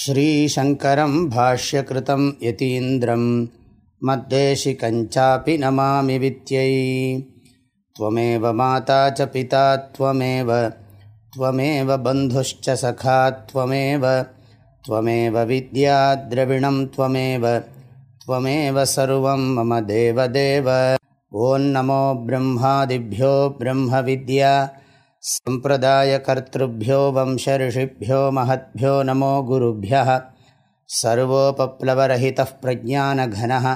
श्रीशङ्करं भाष्यकृतं यतीन्द्रं मद्देशिकञ्चापि नमामि वित्यै त्वमेव माता च पिता त्वमेव त्वमेव बन्धुश्च सखा त्वमेव त्वमेव विद्याद्रविणं त्वमेव त्वमेव सर्वं मम देवदेव ॐ नमो ब्रह्मादिभ्यो ब्रह्मविद्या सम्प्रदायकर्तृभ्यो वंशऋषिभ्यो महद्भ्यो नमो गुरुभ्यः सर्वोपप्लवरहितः प्रज्ञानघनः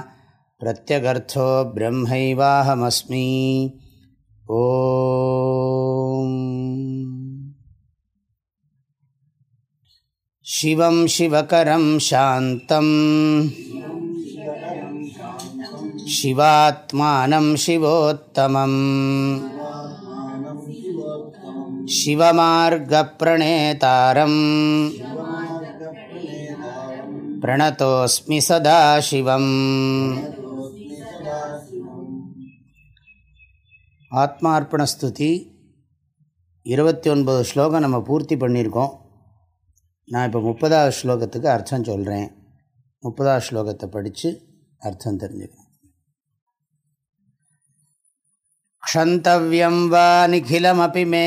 प्रत्यगर्थो ब्रह्मैवाहमस्मि ॐ शिवं शिवकरं शान्तम् शिवात्मानं शिवोत्तमम् शिवमार्गप्रणेतारम् प्रणतोऽस्मि सदा शिवम् ஆத்மார்ப்பணஸ்துதி இருபத்தி ஒன்பது ஸ்லோகம் நம்ம பூர்த்தி பண்ணியிருக்கோம் நான் இப்போ முப்பதாவது ஸ்லோகத்துக்கு அர்த்தம் சொல்கிறேன் முப்பதாவது ஸ்லோகத்தை படித்து அர்த்தம் தெரிஞ்சுக்கணும் क्षन्तव्यं वा निखिलमपि मे।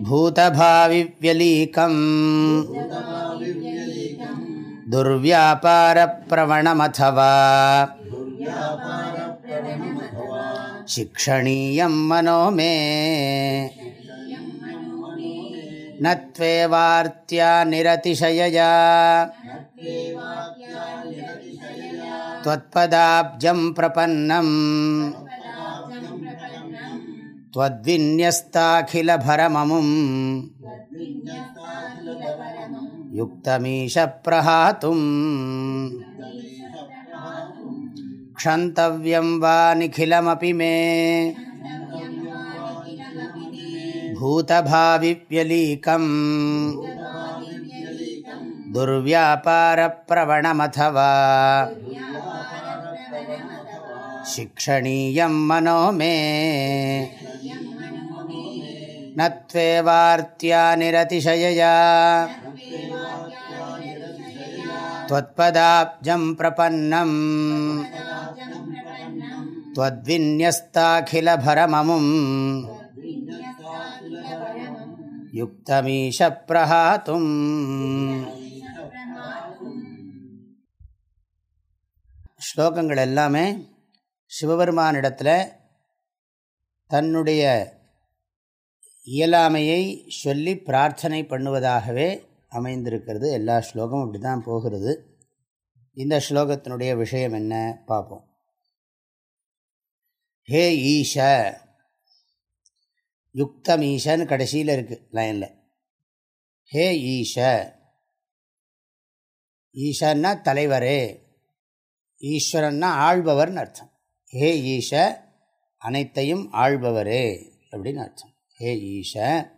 भूतभाविव्यलीकम्। दुर्व्यापारप्रवणमथवा। शिक्षणीयं मनो मे। न त्वेवार्त्या त्वत्पदाब्जं प्रपन्नम्। त्वद्विन्यस्ताखिलभरममुम्। युक्तमीशप्रहातुम्। क्षन्तव्यं वा निखिलमपि मे। भूतभाविव्यलीकम्। दुर्व्यापारप्रवणमथवा। शिक्षणीयं मनो मे न त्वेवार्त्या निरतिशयया त्वत्पदाब्जं प्रपन्नम् त्वद्विन्यस्ताखिलभरममुम् युक्तमीशप्रहातुम् ஸ்லோகங்கள் எல்லாமே சிவபெருமானிடத்தில் தன்னுடைய இயலாமையை சொல்லி பிரார்த்தனை பண்ணுவதாகவே அமைந்திருக்கிறது. எல்லா ஸ்லோகமும் அப்படி தான் போகிறது. இந்த ஸ்லோகத்தினுடைய விஷயம் என்ன? பார்ப்போம். ஹே ஈஷ யுக்தம் ஈஷன்னு கடைசியில் இருக்குது லைனில். ஹே ஈஷ ஈஷன்னா தலைவரே ஈஸ்வரன்னா ஆள்பவர்னு அர்த்தம். ஹே ஈஷ அனைத்தையும் ஆள்பவரே அப்படின்னு அர்த்தம். ஹே ஈஷ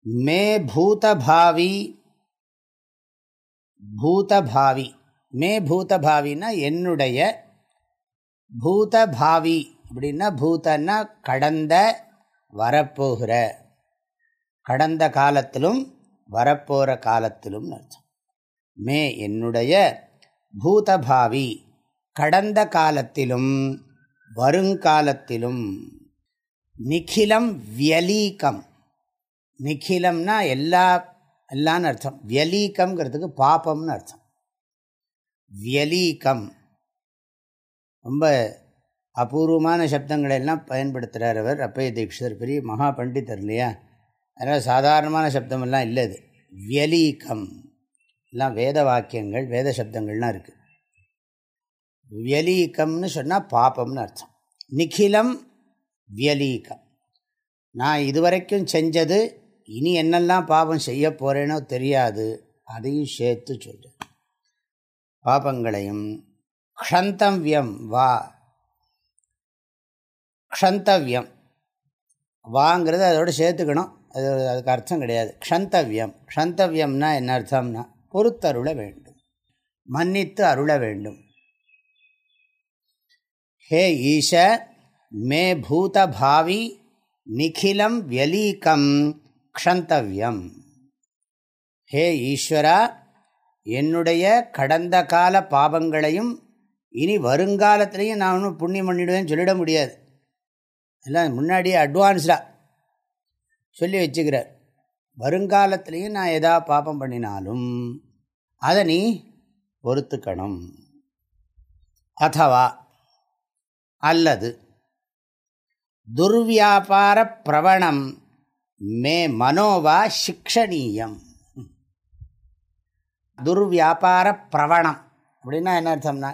மே பூதபாவி பூதபாவி. மே பூதபாவின்னா என்னுடைய பூதபாவி அப்படின்னா பூதன்னா கடந்த வரப்போகிற கடந்த காலத்திலும் வரப்போகிற காலத்திலும் அர்த்தம். மே என்னுடைய பூதபாவி. கடந்த காலத்திலும் வருங்காலத்திலும் நிகிலம் வியலீக்கம் நிখিலம்னா எல்லா எல்லான்னு அர்த்தம். வியலீக்கம்ங்கிறதுக்கு பாப்பம்னு அர்த்தம். வியலீக்கம் ரொம்ப அபூர்வமான சப்தங்களை எல்லாம் பயன்படுத்துகிறார் அவர். அப்பய தீட்சிதர் பெரிய மகா பண்டிதர் இல்லையா? அதனால் சாதாரணமான சப்தமெல்லாம் இல்லை அது வியலீக்கம் எல்லாம் வேத வாக்கியங்கள் வேத சப்தங்கள்லாம் இருக்குது வியலீக்கம்னு சொன்னால் பாப்பம்னு அர்த்தம். நிகிலம் வியலீக்கம் நான் இதுவரைக்கும் செஞ்சது இனி என்னெல்லாம் பாபம் செய்ய போகிறேனோ தெரியாது அதையும் சேர்த்து சொல்லு பாபங்களையும் க்ஷந்தவ்யம் வா க்ஷந்தவ்யம் வாங்கிறது அதோடு சேர்த்துக்கணும். அது அதுக்கு அர்த்தம் கிடையாது. க்ஷந்தவ்யம் க்ஷந்தவ்யம்னா என்ன அர்த்தம்னா பொறுத்தருள வேண்டும் மன்னித்து அருள வேண்டும். ஹே ஈஷ மே பூத பாவி நிகிலம் வியலீக்கம் க்ஷந்தவியம். ஹே ஈஸ்வரா என்னுடைய கடந்த கால பாபங்களையும் இனி வருங்காலத்திலையும் நான் ஒன்றும் புண்ணியம் பண்ணிவிடுவேன்னு சொல்லிட முடியாது. எல்லாம் முன்னாடியே அட்வான்ஸ்டாக சொல்லி வச்சுக்கிறார். வருங்காலத்திலையும் நான் எதா பாபம் பண்ணினாலும் அதை நீ பொறுத்துக்கணும். அத்தவா அல்லது துர்வியாபார பிரவணம் மே மனோவா சிக்ஷணீயம். துர்வியாபார பிரவணம் அப்படின்னா என்ன அர்த்தம்னா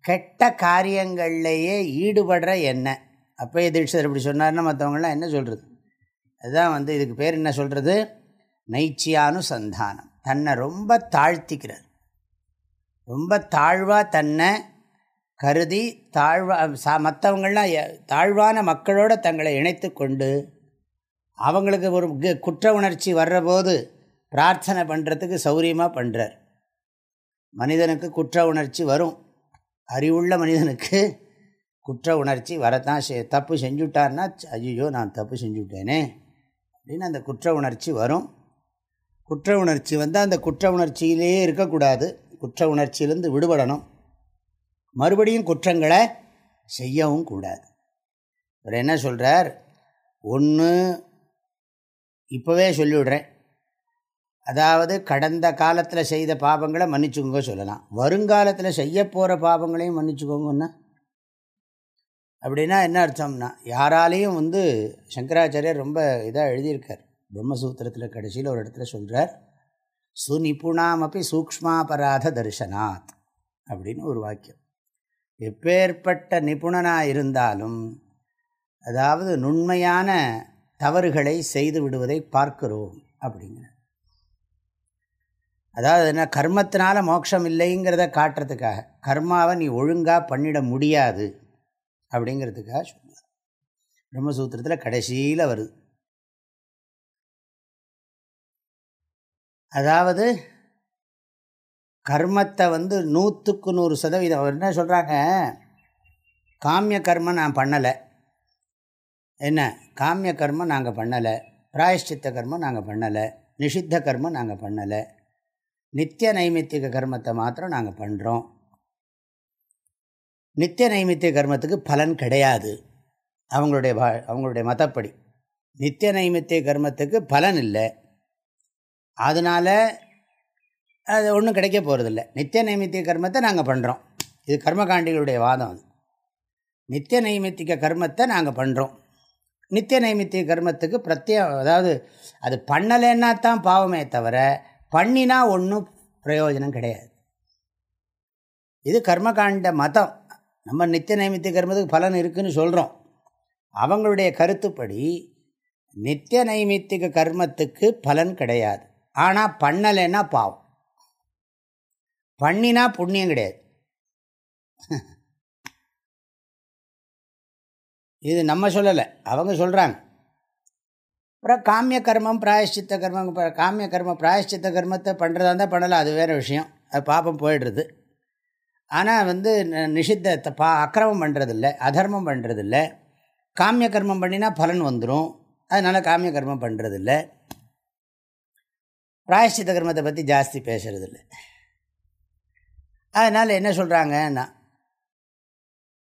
கெட்ட காரியங்கள்லேயே ஈடுபடுற என்ன அப்போ தீட்சிதர் இப்படி சொன்னார்னா மற்றவங்களாம் என்ன சொல்கிறது அதுதான் வந்து இதுக்கு பேர் என்ன சொல்கிறது நைச்சியானுசந்தானம். தன்னை ரொம்ப தாழ்த்திக்கிறார். ரொம்ப தாழ்வாக தன்னை கருதி தாழ்வா சா மற்றவங்கள்லாம் தாழ்வான மக்களோடு தங்களை இணைத்து கொண்டு அவங்களுக்கு ஒரு குற்ற உணர்ச்சி வர்றபோது பிரார்த்தனை பண்ணுறதுக்கு சௌரியமாக பண்ணுறார் மனிதனுக்கு குற்ற உணர்ச்சி வரும். அறிவுள்ள மனிதனுக்கு குற்ற உணர்ச்சி வரத்தான் தப்பு செஞ்சுட்டார்னா ஐயோ நான் தப்பு செஞ்சுட்டேனே அப்படின்னு அந்த குற்ற உணர்ச்சி வரும். குற்ற உணர்ச்சி வந்து அந்த குற்ற உணர்ச்சியிலேயே இருக்கக்கூடாது. குற்ற உணர்ச்சியிலேருந்து விடுபடணும். மறுபடியும் குற்றங்களை செய்யவும் கூடாது. அவர் என்ன சொல்கிறார் ஒன்று இப்போவே சொல்லிவிடுறேன். அதாவது கடந்த காலத்தில் செய்த பாபங்களை மன்னிச்சுக்கோங்க சொல்லலாம். வருங்காலத்தில் செய்ய போகிற பாபங்களையும் மன்னிச்சுக்கோங்கன்னா அப்படின்னா என்ன அர்த்தம்னா யாராலையும் வந்து சங்கராச்சாரியர் ரொம்ப இதாக எழுதியிருக்கார். பிரம்மசூத்திரத்தில் கடைசியில் ஒரு இடத்துல சொல்கிறார் சுநிபுணாமப்பி சூக்மாபராத தரிசனாத் அப்படின்னு ஒரு வாக்கியம். எப்பேற்பட்ட நிபுணனாக இருந்தாலும் அதாவது நுண்மையான தவறுகளை செய்து விடுவதை பார்க்கிறோம் அப்படிங்கிற அதாவது என்ன கர்மத்தினால மோட்சம் இல்லைங்கிறத காட்டுறதுக்காக கர்மாவை நீ ஒழுங்காக பண்ணிட முடியாது அப்படிங்கிறதுக்காக சொல்லுவார் பிரம்மசூத்திரத்தில் கடைசியில் வருது. அதாவது கர்மத்தை வந்து நூற்றுக்கு நூறு சதவீதம். அவர் என்ன சொல்கிறாங்க காமிய கர்மம் நான் பண்ணலை. என்ன? காமிய கர்மம் நாங்கள் பண்ணலை. பிராயஷ்சித்த கர்மம் நாங்கள் பண்ணலை. நிஷித்த கர்மம் நாங்கள் பண்ணலை. நித்திய நைமித்திக கர்மத்தை மாத்திரம் நாங்கள் பண்ணுறோம் நித்திய நைமித்திய கர்மத்துக்கு பலன் கிடையாது. அவங்களுடைய அவங்களுடைய மதப்படி. நித்திய நைமித்திய கர்மத்துக்கு பலன் இல்லை. அதனால் அது ஒன்றும் கிடைக்க போகிறதில்ல நித்திய நைமித்திய கர்மத்தை நாங்கள் பண்ணுறோம் இது கர்மகாண்டிகளுடைய வாதம் அது. நித்திய நைமித்திக கர்மத்தை நாங்கள் பண்ணுறோம் நித்திய நைமித்திய கர்மத்துக்கு பிரத்யே அதாவது அது பண்ணலைன்னா தான் பாவமே தவிர பண்ணினா ஒன்றும் பிரயோஜனம் கிடையாது. இது கர்மகாண்ட மதம். நம்ம நித்திய நைமித்திய கர்மத்துக்கு பலன் இருக்குதுன்னு சொல்கிறோம் அவங்களுடைய கருத்துப்படி நித்திய நைமித்திக கர்மத்துக்கு பலன் கிடையாது. ஆனால் பண்ணலைன்னா பாவம். பண்ணினா புண்ணியம் கிடையாது. இது நம்ம சொல்லலை அவங்க சொல்கிறாங்க அப்புறம் காமிய கர்மம் பிராயஷ்சித்த கர்மம் காமிய கர்மம் பிராயஷ்சித்த கர்மத்தை பண்ணுறதா இருந்தால் பண்ணலாம் அது வேறு விஷயம். அது பாப்பம் போயிடுறது. ஆனால் வந்து நிஷித்த பா அக்கிரமம் பண்ணுறதில்ல அதர்மம் பண்ணுறதில்ல காமிய கர்மம் பண்ணினா பலன் வந்துடும் அதனால் காமிய கர்மம் பண்ணுறதில்ல பிராயஷ்சித்த கர்மத்தை பற்றி ஜாஸ்தி பேசுறதில்ல. அதனால் என்ன சொல்கிறாங்கன்னா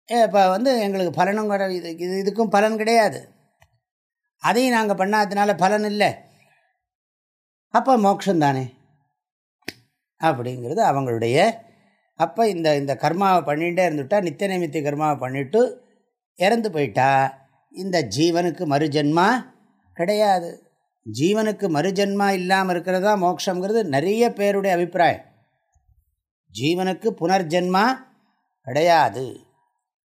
இப்போ வந்து எங்களுக்கு பலனும் இது இது இதுக்கும் பலன் கிடையாது. அதையும் நாங்கள் பண்ணாததுனால பலன் இல்லை. அப்போ மோட்சம் தானே? அப்படிங்கிறது அவங்களுடைய அப்போ இந்த இந்த கர்மாவை பண்ணிகிட்டே இருந்துவிட்டால் நித்திய நைமித்திய கர்மாவை பண்ணிவிட்டு இறந்து போயிட்டா இந்த ஜீவனுக்கு மறுஜென்மா கிடையாது. ஜீவனுக்கு மறுஜென்மா இல்லாமல் இருக்கிறது தான் மோட்சங்கிறது நிறைய பேருடைய அபிப்பிராயம். ஜீவனுக்கு புனர்ஜென்மா கிடையாது.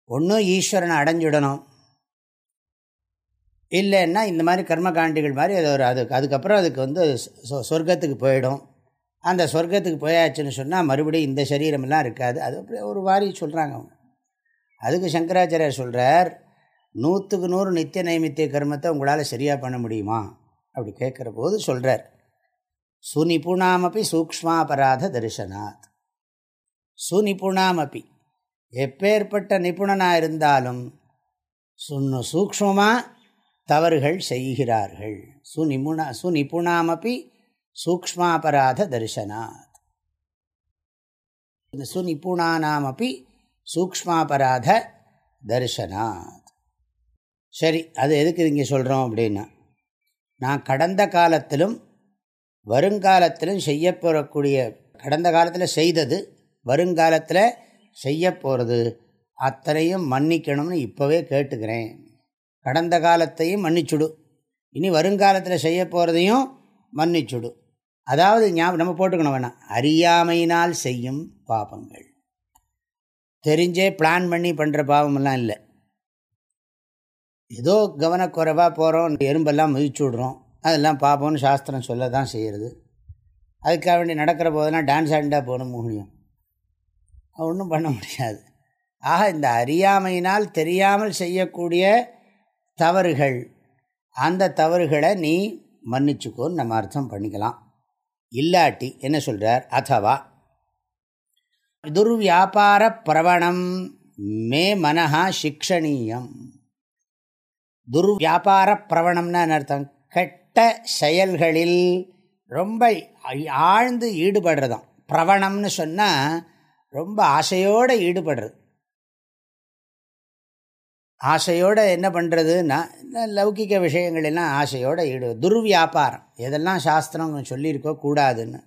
ஒன்றும் ஈஸ்வரனை அடைஞ்சிடணும். இல்லைன்னா இந்த மாதிரி கர்மகாண்டிகள் மாதிரி அது ஒரு அதுக்கு அதுக்கப்புறம் அதுக்கு வந்து சொர்க்கத்துக்கு போயிடும். அந்த சொர்க்கத்துக்கு போயாச்சுன்னு சொன்னால் மறுபடியும் இந்த சரீரமெல்லாம் இருக்காது. அது அப்படியே ஒரு வாரி சொல்கிறாங்க அவங்க. அதுக்கு சங்கராச்சாரியர் சொல்கிறார் நூற்றுக்கு நூறு நித்திய நைமித்திய கர்மத்தை உங்களால் சரியாக பண்ண முடியுமா? அப்படி கேட்குற போது சொல்கிறார் சுனிபுணாமப்பி சூக்மாபராத தரிசனாத். சுநிபுணாமப்பி எப்பேற்பட்ட நிபுணனாக இருந்தாலும் சுன்னு சூக்மமாக தவறுகள் செய்கிறார்கள். சுநிபுண சுநிபுணாமப்பி சூக்மாபராத தரிசனாத். சுநிபுணானாமப்பி சூக்மாபராத தரிசனாத். சரி அது எதுக்கு இங்கே சொல்கிறோம் அப்படின்னா நான் கடந்த காலத்திலும் வருங்காலத்திலும் செய்யப்போகக்கூடிய கடந்த காலத்தில் செய்தது வருங்காலத்தில் செய்ய போகிறது அத்தனையும் மன்னிக்கணும்னு இப்போவே கேட்டுக்கிறேன். கடந்த காலத்தையும் மன்னிச்சுடு. இனி வருங்காலத்தில் செய்ய போகிறதையும் மன்னிச்சுடு. அதாவது ஞாபகம் நம்ம போட்டுக்கணும் வேணாம். அறியாமையினால் செய்யும் பாபங்கள் தெரிஞ்சே பிளான் பண்ணி பண்ணுற பாவமெல்லாம் இல்லை. ஏதோ கவனக்குறைவாக போகிறோம் எறும்பெல்லாம் மிதிச்சு விடுறோம். அதெல்லாம் பார்ப்போம்னு சாஸ்திரம் சொல்ல தான் செய்கிறது அதுக்காக வேண்டி நடக்கிற போதெல்லாம் டான்ஸ் ஆண்டாக போகணும் முடியும் ஒன்றும் பண்ண முடியாது. ஆக இந்த அறியாமையினால் தெரியாமல் செய்யக்கூடிய தவறுகள் அந்த தவறுகளை நீ மன்னிச்சுக்கோன்னு நம்ம அர்த்தம் பண்ணிக்கலாம். இல்லாட்டி என்ன சொல்கிறார் அதுவா துர்வியாபார பிரவணம் மே மனஹா சிக்ஷணீயம். துர்வியாபார பிரவணம்னா அர்த்தம்? கெட்ட செயல்களில் ரொம்ப ஆழ்ந்து ஈடுபடுறதாம். பிரவணம்னு சொன்னால் ரொம்ப ஆசையோடு ஈடுபடுறது. ஆசையோடு என்ன பண்ணுறதுன்னா லௌகிக விஷயங்கள் எல்லாம் ஆசையோடு ஈடு துர்வியாபாரம். எதெல்லாம் சாஸ்திரம் சொல்லியிருக்கோ கூடாதுன்னு.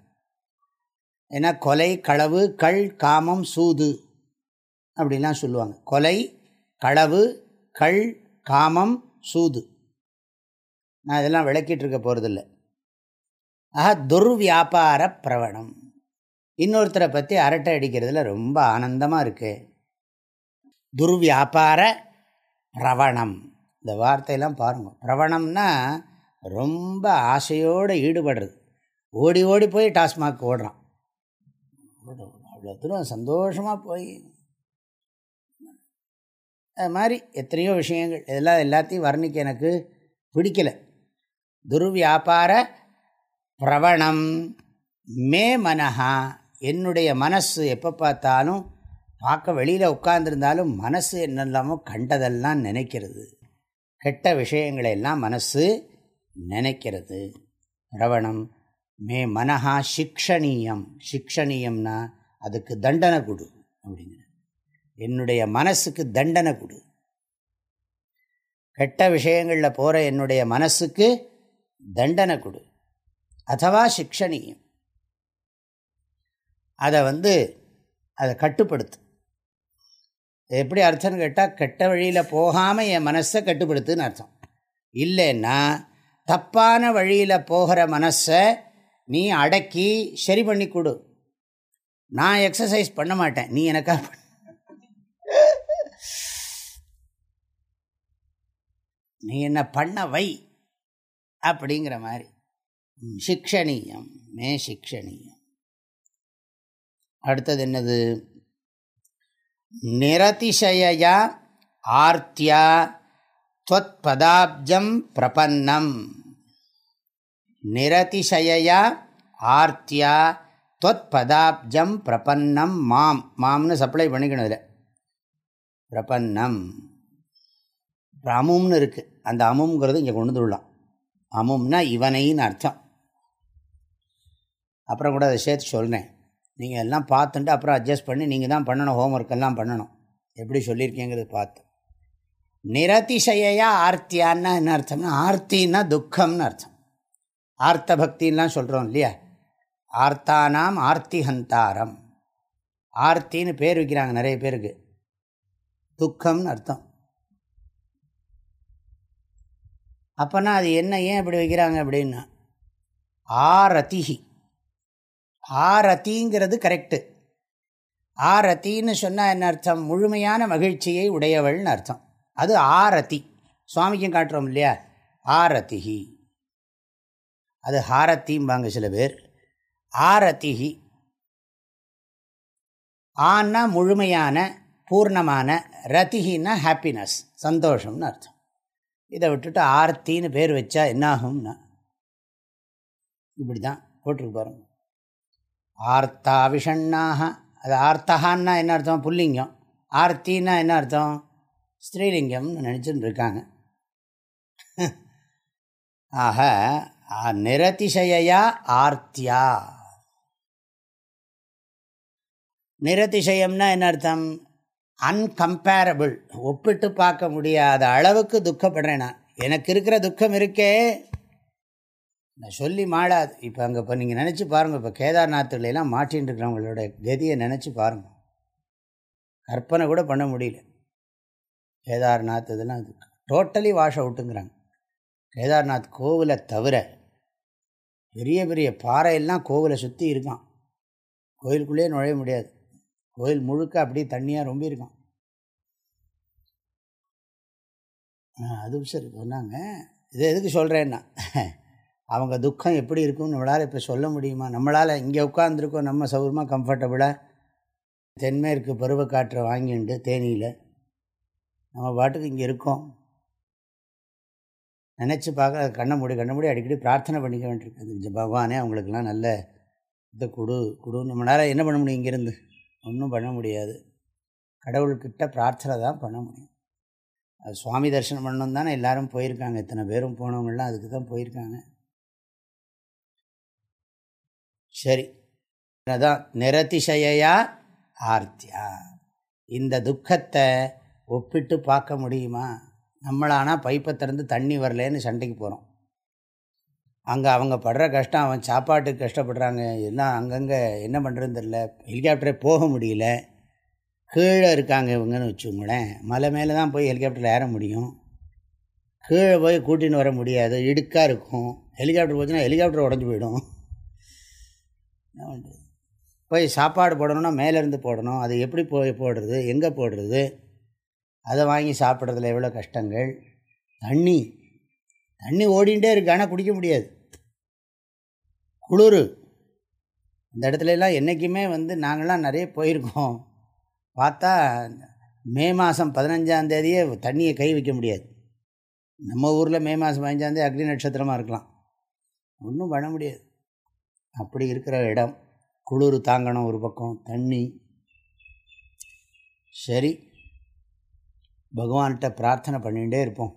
ஏன்னா கொலை களவு கள் காமம் சூது அப்படிலாம் சொல்லுவாங்க. கொலை களவு கள் காமம் சூது. நான் இதெல்லாம் விளக்கிட்டு இருக்க போகிறதில்ல ஆஹா துர்வியாபார பிரவணம். இன்னொருத்தரை பற்றி அரட்டை அடிக்கிறதுல ரொம்ப ஆனந்தமாக இருக்குது துர்வியாபார பிரவணம் இந்த வார்த்தையெல்லாம் பாருங்கள் பிரவணம்னா ரொம்ப ஆசையோடு ஈடுபடுறது. ஓடி ஓடி போய் டாஸ்மாக் ஓடுறான். அவ்வளோ தூரம் சந்தோஷமாக போய். அது மாதிரி எத்தனையோ விஷயங்கள். இதெல்லாம் எல்லாத்தையும் வர்ணிக்க எனக்கு பிடிக்கலை. துர்வியாபார பிரவணம் மே மனஹா என்னுடைய மனசு எப்போ பார்த்தாலும் பார்க்க வெளியில் உட்கார்ந்துருந்தாலும் மனசு என்னெல்லாமோ கண்டதெல்லாம் நினைக்கிறது. கெட்ட விஷயங்களை எல்லாம் மனசு நினைக்கிறது. ரவணம் மே மனஹா சிக்ஷணீயம். சிக்ஷணீயம்னா அதுக்கு தண்டனை கொடு அப்படிங்கிற. என்னுடைய மனசுக்கு தண்டனை கொடு. கெட்ட விஷயங்களில் போகிற என்னுடைய மனசுக்கு தண்டனை கொடு. அதுவா சிக்ஷணீயம். அதை வந்து அதை கட்டுப்படுத்து. எப்படி அர்த்தம்னு கேட்டால் கெட்ட வழியில் போகாமல் என் மனசை கட்டுப்படுத்துன்னு அர்த்தம். இல்லைன்னா தப்பான வழியில் போகிற மனசை நீ அடக்கி சரி பண்ணி கொடு. நான் எக்ஸசைஸ் பண்ண மாட்டேன். நீ எனக்காக பண்ண. நீ என்ன பண்ண வை அப்படிங்கிற மாதிரி. சிக்ஷணீயம். மே சிக்ஷணீயம். அடுத்தது என்னது? நிரதிசயா ஆர்த்தியா பதாப்ஜம் பிரபன்னம். நிரதிசயா ஆர்த்தியா பதாப்ஜம் பிரபன்னம் மாம். மாம்னு சப்ளை பண்ணிக்கணும் இதில். பிரபன்னம். அமும்னு இருக்குது அந்த அமுங்கிறது இங்கே கொண்டு வந்துடலாம். அமும்னா இவனைன்னு அர்த்தம். அப்புறம் கூட அதை சேர்த்து சொல்கிறேன் நீங்கள் எல்லாம் பார்த்துட்டு அப்புறம் அட்ஜஸ்ட் பண்ணி நீங்கள் தான் பண்ணணும் ஹோம்ஒர்க் எல்லாம் பண்ணணும். எப்படி சொல்லியிருக்கீங்கிறது பார்த்து. நிரதிசையா ஆர்த்தியான்னா என்ன அர்த்தம்னா ஆர்த்தின்னா துக்கம்னு அர்த்தம். ஆர்த்த பக்தின்லாம் சொல்கிறோம் இல்லையா? ஆர்த்தானாம் ஆர்த்தி ஹந்தாரம் ஆர்த்தின்னு பேர் வைக்கிறாங்க நிறைய பேருக்கு. துக்கம்னு அர்த்தம். அப்போனா அது என்ன ஏன் இப்படி வைக்கிறாங்க அப்படின்னா ஆரதிஹி. ஆரத்திங்கிறது கரெக்டு ஆரத்தின்னு சொன்னால் என்ன அர்த்தம்? முழுமையான மகிழ்ச்சியை உடையவள்னு அர்த்தம். அது ஆரத்தி. சுவாமிக்கும் காட்டுறோம் இல்லையா? ஆரத்திகி அது ஹாரத்திம்பாங்க சில பேர். ஆரத்திகி ஆன்னா முழுமையான பூர்ணமான ரத்திகின்னா ஹாப்பினஸ் சந்தோஷம்னு அர்த்தம். இதை விட்டுட்டு ஆர்த்தின்னு பேர் வச்சா என்னாகும்னா? இப்படி தான் போட்டிருக்கு பாருங்க. ஆர்த்தா விஷண்ணாக அது ஆர்த்தகான்னா என்ன அர்த்தம்? புல்லிங்கம். ஆர்த்தின்னா என்ன அர்த்தம்? ஸ்ரீலிங்கம்னு நினச்சின்னு இருக்காங்க ஆக நிரதிசயா ஆர்த்தியா? நிரதிசயம்னா என்ன அர்த்தம்? அன்கம்பேரபிள். ஒப்பிட்டு பார்க்க முடியாத அளவுக்கு துக்கப்படுறேன் நான். எனக்கு இருக்கிற துக்கம் இருக்கே. நான் சொல்லி மாடாது. இப்போ அங்கே இப்போ நீங்கள் நினச்சி பாருங்கள் இப்போ கேதார்நாத்துலாம் மாட்டின்னு இருக்கிறவங்களோட கதியை நினச்சி பாருங்கள் கற்பனை கூட பண்ண முடியல. கேதார்நாத் இதெல்லாம் அது டோட்டலி வாஷ் அவுட்டுங்கிறாங்க கேதார்நாத் கோவிலை தவிர பெரிய பெரிய பாறையெல்லாம் கோவிலை சுற்றி இருக்கான். கோயிலுக்குள்ளேயே நுழைய முடியாது. கோயில் முழுக்க அப்படியே தண்ணியாக ரொம்ப இருக்கும் அது சரி சொன்னாங்க. இதை எதுக்கு சொல்கிறேன்னா அவங்க துக்கம் எப்படி இருக்கும்னு நம்மளால் இப்போ சொல்ல முடியுமா? நம்மளால் இங்கே உட்காந்துருக்கோம் நம்ம சௌரமாக கம்ஃபர்டபுளாக தென்மேற்கு பருவக்காற்றை வாங்கிண்டு தேனியில் நம்ம பாட்டுக்கு இங்கே இருக்கோம். நினச்சி பார்க்க கண்ணை மூடி கண்ணை மூடி அடிக்கடி பிரார்த்தனை பண்ணிக்க வேண்டியிருக்கு. பகவானே அவங்களுக்கெல்லாம் நல்ல இதை கொடு கொடு நம்மளால் என்ன பண்ண முடியும் இங்கேருந்து? ஒன்றும் பண்ண முடியாது. கடவுள்கிட்ட பிரார்த்தனை தான் பண்ண முடியும். அது சுவாமி தரிசனம் பண்ணணும் தானே எல்லோரும் போயிருக்காங்க. இத்தனை பேரும் போனவங்களாம் அதுக்கு தான் போயிருக்காங்க. சரி. அதான் நிரதிசயா ஆர்த்தியா. இந்த துக்கத்தை ஒப்பிட்டு பார்க்க முடியுமா? நம்மளானா பைப்பை திறந்து தண்ணி வரலேன்னு சண்டைக்கு போகிறோம் அங்கே அவங்க படுற கஷ்டம் அவன் சாப்பாட்டுக்கு கஷ்டப்படுறாங்க. எல்லாம் அங்கங்கே என்ன பண்ணுறதுன்னு தெரில ஹெலிகாப்டரே போக முடியல. கீழே இருக்காங்க இவங்கன்னு வச்சுக்கோங்களேன். மலை மேலே தான் போய் ஹெலிகாப்டரில் ஏற முடியும். கீழே போய் கூட்டின்னு வர முடியாது. இடுக்காக இருக்கும். ஹெலிகாப்டர் போச்சுன்னா ஹெலிகாப்டர் உடஞ்சி போயிடும். என்ன பண்ணுறது போய் சாப்பாடு போடணும்னா மேலேருந்து போடணும். அது எப்படி போய் போடுறது? எங்கே போடுறது? அதை வாங்கி சாப்பிட்றதுல எவ்வளோ கஷ்டங்கள்? தண்ணி. தண்ணி ஓடிகிட்டே இருக்கு. ஆனால் குடிக்க முடியாது. குளிர். இந்த இடத்துலலாம் என்றைக்குமே வந்து நாங்களாம் நிறைய போயிருக்கோம். பார்த்தா மே மாதம் பதினஞ்சாந்தேதியே தண்ணியை கை வைக்க முடியாது. நம்ம ஊரில் மே மாதம் பதினஞ்சாந்தேதி அக்னி நட்சத்திரமாக இருக்கலாம். ஒன்றும் பண்ண முடியாது. அப்படி இருக்கிற இடம் குளிர் தாங்கணும் ஒரு பக்கம் தண்ணி. சரி. பகவான்கிட்ட பிரார்த்தனை பண்ணிகிட்டே இருப்போம்.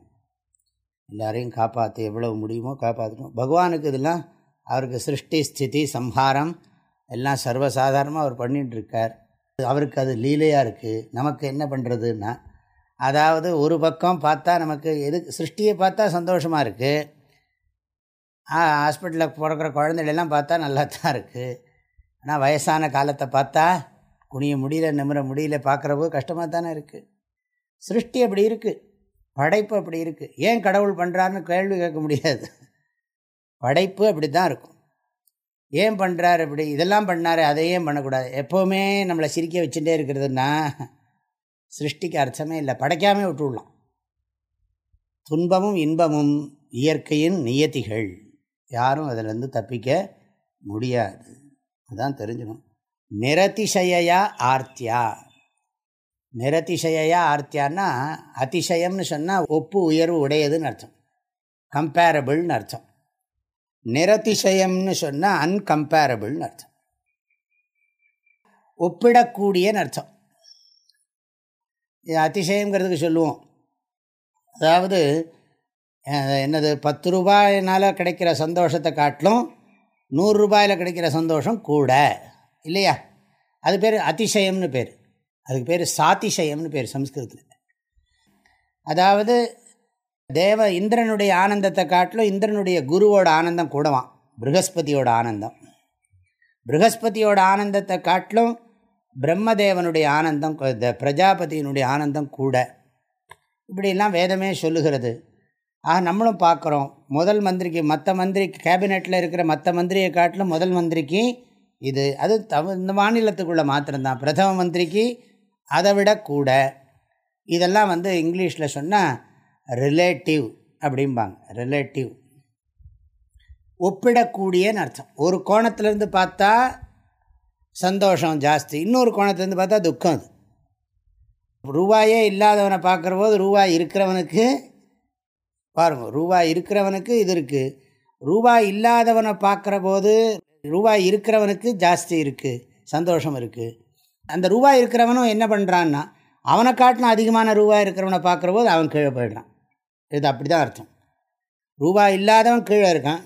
எல்லாரையும் காப்பாற்ற எவ்வளவு முடியுமோ காப்பாற்றணும் பகவானுக்கு இதெல்லாம் அவருக்கு சிருஷ்டி ஸ்திதி சம்ஹாரம் எல்லாம் சர்வசாதாரணமாக அவர் பண்ணிகிட்ருக்கார். அவருக்கு அது லீலையாக இருக்குது நமக்கு என்ன பண்ணுறதுன்னா அதாவது ஒரு பக்கம் பார்த்தா நமக்கு எது சிருஷ்டியை பார்த்தா சந்தோஷமாக இருக்குது ஹாஸ்பிட்டலில் பிறக்கிற குழந்தைகளெல்லாம் பார்த்தா நல்லா தான் இருக்குது ஆனால் வயசான காலத்தை பார்த்தா குனிய முடியல நிமிர முடியல பார்க்குறவோ கஷ்டமாக தானே இருக்குது சிருஷ்டி அப்படி இருக்குது படைப்பு அப்படி இருக்குது ஏன் கடவுள் பண்ணுறாருன்னு கேள்வி கேட்க முடியாது. படைப்பு அப்படி தான் இருக்கும். ஏன் பண்ணுறாரு அப்படி? இதெல்லாம் பண்ணார் அதை ஏன் பண்ணக்கூடாது. எப்போவுமே நம்மளை சிரிக்க வச்சுட்டே இருக்கிறதுனா சிருஷ்டிக்கு அர்த்தமே இல்லை. படைக்காமல் விட்டுவிடலாம் துன்பமும் இன்பமும் இயற்கையின் நியத்திகள் யாரும் அதிலேருந்து தப்பிக்க முடியாது. அதான் தெரிஞ்சுக்கணும். நிரதிசயா ஆர்த்தியா? நிரதிசயா ஆர்த்தியான்னா அதிசயம்னு சொன்னால் ஒப்பு உயர்வு உடையதுன்னு அர்த்தம். கம்பேரபிள்னு அர்த்தம். நிரதிசயம்னு சொன்னால் அன்கம்பேரபிள்னு அர்த்தம். ஒப்பிடக்கூடியன்னு அர்த்தம். இது அதிசயங்கிறதுக்கு சொல்லுவோம். அதாவது என்னது பத்து ரூபாயினால் கிடைக்கிற சந்தோஷத்தை காட்டிலும் நூறுரூபாயில் கிடைக்கிற சந்தோஷம் கூட. இல்லையா? அது பேர் அதிசயம்னு பேர். அதுக்கு பேர் சாதிசயம்னு பேர் சம்ஸ்கிருதத்தில். அதாவது தேவ இந்திரனுடைய ஆனந்தத்தை காட்டிலும் இந்திரனுடைய குருவோட ஆனந்தம் கூடவான் ப்ரகஸ்பதியோட ஆனந்தம். ப்ரகஸ்பதியோட ஆனந்தத்தை காட்டிலும் பிரம்மதேவனுடைய ஆனந்தம் பிரஜாபதியினுடைய ஆனந்தம் கூட. இப்படிலாம் வேதமே சொல்லுகிறது. ஆக நம்மளும் பார்க்குறோம். முதல் மந்திரிக்கு மற்ற மந்திரி கேபினெட்டில் இருக்கிற மற்ற மந்திரியை காட்டிலும் முதல் மந்திரிக்கு இது. அது தவ இந்த மாநிலத்துக்குள்ளே மாத்திரம்தான். பிரதம மந்திரிக்கு அதை விட கூட. இதெல்லாம் வந்து இங்கிலீஷில் சொன்னால் ரிலேட்டிவ் அப்படிம்பாங்க. ரிலேட்டிவ் ஒப்பிடக்கூடியன்னு அர்த்தம். ஒரு கோணத்துலேருந்து பார்த்தா சந்தோஷம் ஜாஸ்தி. இன்னொரு கோணத்துலேருந்து பார்த்தா துக்கம். அது ரூபாயே இல்லாதவனை பார்க்குற போது ரூபாய் இருக்கிறவனுக்கு பாருங்கள் ரூபாய் இருக்கிறவனுக்கு இது இருக்குது ரூபாய் இல்லாதவனை பார்க்குற போது ரூபாய் இருக்கிறவனுக்கு ஜாஸ்தி இருக்குது சந்தோஷம் இருக்குது அந்த ரூபாய் இருக்கிறவனும் என்ன பண்ணுறான்னா அவனை காட்டின அதிகமான ரூபாய் இருக்கிறவனை பார்க்குற போது அவன் கீழே போயிடுறான். இது அப்படி தான் அர்த்தம். ரூபாய் இல்லாதவன் கீழே இருக்கான்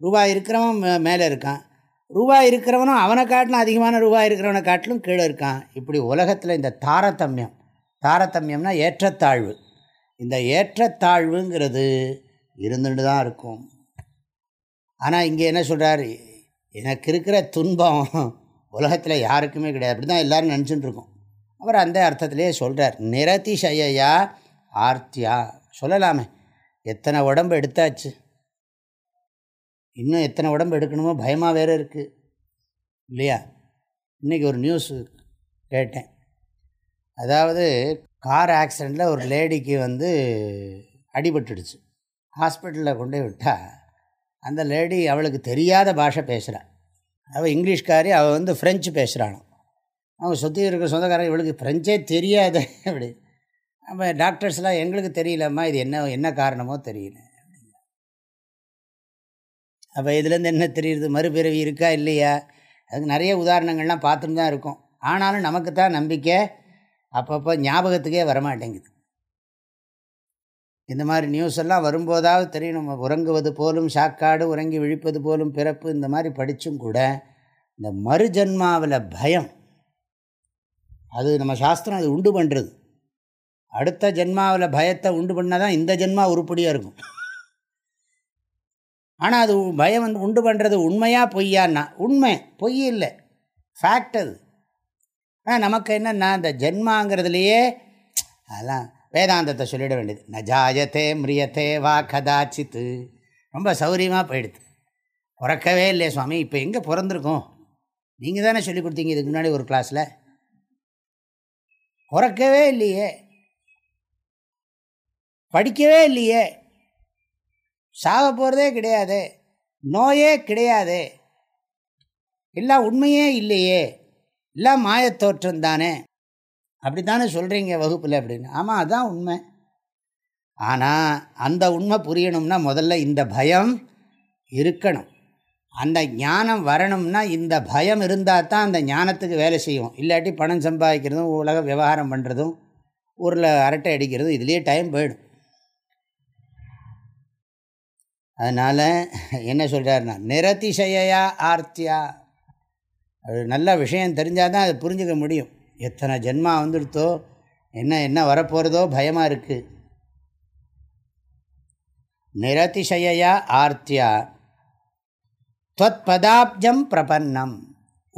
ரூபாய் இருக்கிறவன் மே மேலே இருக்கான். ரூபாய் இருக்கிறவனும் அவனை காட்டின அதிகமான ரூபாய் இருக்கிறவனை காட்டிலும் கீழே இருக்கான். இப்படி உலகத்தில் இந்த தாரதமியம் தாரதமியம்னா ஏற்றத்தாழ்வு. இந்த ஏற்றத்தாழ்வுங்கிறது இருந்துட்டு தான் இருக்கும். ஆனால் இங்கே என்ன சொல்கிறார் எனக்கு இருக்கிற துன்பம் உலகத்தில் யாருக்குமே கிடையாது. அப்படி தான் எல்லோரும் நினச்சிட்டு இருக்கோம். அவர் அந்த அர்த்தத்திலே சொல்கிறார் நிரதிசயா ஆர்த்தியா? சொல்லலாமே. எத்தனை உடம்பு எடுத்தாச்சு? இன்னும் எத்தனை உடம்பு எடுக்கணுமோ? பயமாக வேறு இருக்குது இல்லையா? இன்றைக்கி ஒரு நியூஸ் கேட்டேன். அதாவது கார் ஆக்சிடெண்ட்டில் ஒரு லேடிக்கு வந்து அடிபட்டுடுச்சு. ஹாஸ்பிட்டலில் கொண்டு விட்டால் அந்த லேடி அவளுக்கு தெரியாத பாஷை பேசுகிறாள் அவள் இங்கிலீஷ்காரி அவள் வந்து ஃப்ரெஞ்சு பேசுகிறானோ அவங்க சுற்றி இருக்கிற சொந்தக்காரங்க இவளுக்கு ஃப்ரெஞ்சே தெரியாது அப்படி. நம்ம டாக்டர்ஸ்லாம் எங்களுக்கு தெரியலம்மா இது என்ன என்ன காரணமோ தெரியல. அப்போ இதுலேருந்து என்ன தெரியுது? மறுபிறவி இருக்கா இல்லையா? அதுக்கு நிறைய உதாரணங்கள்லாம் பார்த்துட்டு தான் இருக்கும். ஆனாலும் நமக்கு தான் நம்பிக்கை. அப்பப்போ ஞாபகத்துக்கே வரமாட்டேங்குது. இந்த மாதிரி நியூஸ் எல்லாம் வரும்போதாவது நம்ம உறங்குவது போலும் சாக்காடு உறங்கி விழிப்பது போலும் பிறப்பு இந்த மாதிரி படித்தும் கூட இந்த மறுஜன்மாவில் பயம். அது நம்ம சாஸ்திரம் அது உண்டு பண்ணுறது அடுத்த ஜென்மாவில் பயத்தை உண்டு பண்ணால் தான் இந்த ஜென்மா உருப்படியாக இருக்கும். ஆனால் அது பயம் வந்து உண்டு பண்ணுறது உண்மையாக பொய்யான்னா உண்மை பொய் இல்லை. ஃபேக்ட் அது. ஆனால் நமக்கு என்னென்னா இந்த ஜென்மாங்கிறதுலையே அதெல்லாம் வேதாந்தத்தை சொல்லிட வேண்டியது. நஜாயத்தே மிரியத்தே வா கதாச்சித்து ரொம்ப சௌரியமாக போயிடுது. பிறக்கவே இல்லையே சுவாமி இப்போ எங்கே பிறந்திருக்கோம்? நீங்கள் தானே சொல்லி கொடுத்தீங்க இதுக்கு முன்னாடி ஒரு கிளாஸில் பிறக்கவே இல்லையே. படிக்கவே இல்லையே. சாக போகிறதே கிடையாது. நோயே கிடையாது. எல்லாம் உண்மையே இல்லையே. எல்லாம் மாயத்தோற்றம் தானே? அப்படி தானே சொல்கிறீங்க வகுப்பில் அப்படின்னு. ஆமாம் அதுதான் உண்மை. ஆனால் அந்த உண்மை புரியணும்னா முதல்ல இந்த பயம் இருக்கணும். அந்த ஞானம் வரணும்னா இந்த பயம் இருந்தால் தான் அந்த ஞானத்துக்கு வேலை செய்யும். இல்லாட்டி பணம் சம்பாதிக்கிறதும் உலக விவகாரம் பண்ணுறதும் ஊரில் அரட்டை அடிக்கிறதும் இதுலேயே டைம் போயிடும். அதனால் என்ன சொல்கிறாருன்னா நிரதிசயா ஆர்த்தியா? அது நல்ல விஷயம் தெரிஞ்சால் தான் அதை புரிஞ்சுக்க முடியும். எத்தனை ஜென்மா வந்துடுத்தோ என்ன என்ன வரப்போகிறதோ பயமாக இருக்குது நிரதிசயா ஆர்த்தியா தொத்பதாப்ஜம் பிரபன்னம்.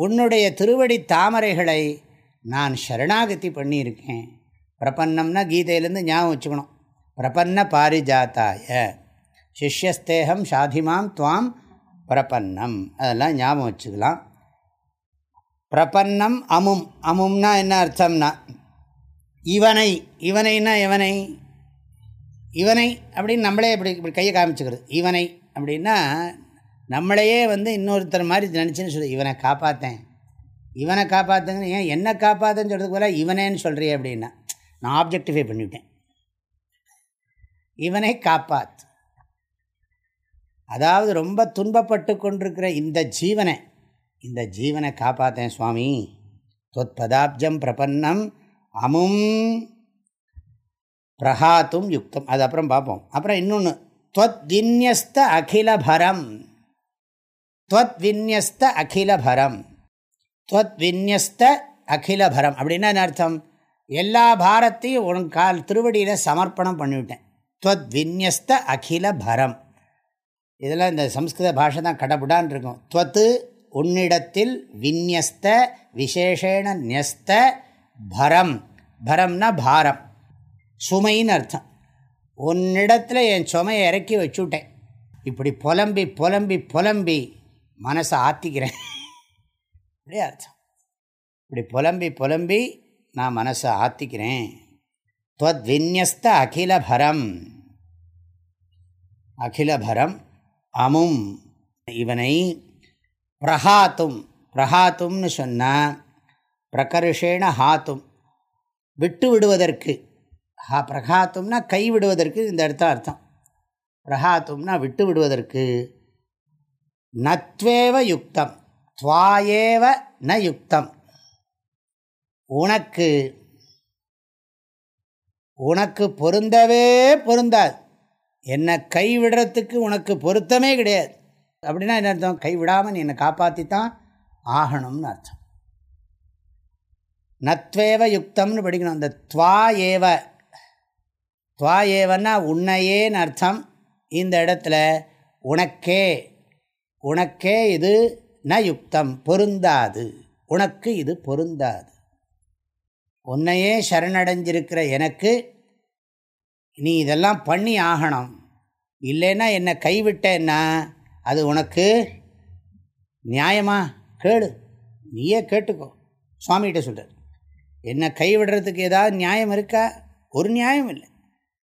உன்னுடைய திருவடி தாமரைகளை நான் சரணாகதி பண்ணியிருக்கேன். பிரபன்னம்னா கீதையிலேருந்து ஞாபகம் வச்சுக்கணும். பிரபன்ன பாரிஜாத்தாய சிஷ்யஸ்தேகம் சாதிமாம் துவாம் பிரபன்னம். அதெல்லாம் ஞாபகம் வச்சுக்கலாம். பிரபன்னம் அமும். அமும்னா என்ன அர்த்தம்னா? இவனை இவனைனா இவனை இவனை அப்படின்னு நம்மளே இப்படி இப்படி கையை காமிச்சுக்கிறது. இவனை அப்படின்னா நம்மளையே வந்து இன்னொருத்தர் மாதிரி நினச்சின்னு சொல்லி இவனை காப்பாற்றேன் இவனை காப்பாற்றுங்க ஏன் என்ன காப்பாற்றுன்னு சொல்கிறதுக்கு போல இவனேன்னு சொல்கிறிய அப்படின்னா நான் ஆப்ஜெக்டிஃபை பண்ணிவிட்டேன் இவனை காப்பாற்று அதாவது ரொம்ப துன்பப்பட்டு கொண்டிருக்கிற இந்த ஜீவனை இந்த ஜீவனை காப்பாற்றேன் சுவாமி. தொத் பதாப்ஜம் பிரபன்னம் அமும் பிரகாத்தும் யுக்தம். அது அப்புறம் பார்ப்போம். அப்புறம் இன்னொன்று தொத் விநியஸ்த அகிலபரம். தொத் விநியஸ்த அகிலபரம். தொத் விநியஸ்த அகிலபரம். அப்படின்னா என்ன அர்த்தம்? எல்லா பாரத்தையும் உன் கால் திருவடியில் சமர்ப்பணம் பண்ணிவிட்டேன். தொத் விநியஸ்த அகிலபரம். இதெல்லாம் இந்த சம்ஸ்கிருத பாஷை தான் கடபுடான் இருக்கும். தொத்து உன்னிடத்தில் விநியஸ்த விசேஷேண நியஸ்த பரம். பரம்னா பாரம். சுமைன்னு அர்த்தம். உன்னிடத்தில் என் சுமையை இறக்கி வச்சுட்டேன். இப்படி புலம்பி புலம்பி புலம்பி மனசை ஆற்றிக்கிறேன் அப்படியே அர்த்தம். இப்படி புலம்பி புலம்பி நான் மனசை ஆற்றிக்கிறேன் துவத் விநியஸ்த அகில பரம். அகிலபரம் அமும். இவனை பிரஹாத்தும் பிரஹாத்தும்னு சொன்னால் பிரகர்ஷேன ஹாத்தும். விட்டு விடுவதற்கு. ஹா பிரகாத்தும்னா கை விடுவதற்கு இந்த இடத்த அர்த்தம். பிரகாத்தும்னா விட்டு விடுவதற்கு. நத்வேவ யுக்தம். துவாயேவ ந யுக்தம். உனக்கு உனக்கு பொருந்தவே பொருந்தாது. என்னை கைவிடுறதுக்கு உனக்கு பொருத்தமே கிடையாது. அப்படின்னா என்ன அர்த்தம்? கைவிடாமல் நீ என்னை காப்பாற்றித்தான் ஆகணும்னு அர்த்தம். நத்வேவ யுக்தம்னு படிக்கணும். அந்த துவா ஏவ. துவா ஏவன்னா உன்னையேன்னு அர்த்தம். இந்த இடத்துல உனக்கே. உனக்கே இது ந யுக்தம். பொருந்தாது. உனக்கு இது பொருந்தாது. உன்னையே சரணடைஞ்சிருக்கிற எனக்கு நீ இதெல்லாம் பண்ணி ஆகணும். இல்லைன்னா என்னை கைவிட்டேன்னா அது உனக்கு நியாயமா? கேளு. நீயே கேட்டுக்கோ. சுவாமிகிட்ட சொல்கிறார் என்னை கைவிடுறதுக்கு ஏதாவது நியாயம் இருக்கா? ஒரு நியாயம் இல்லை.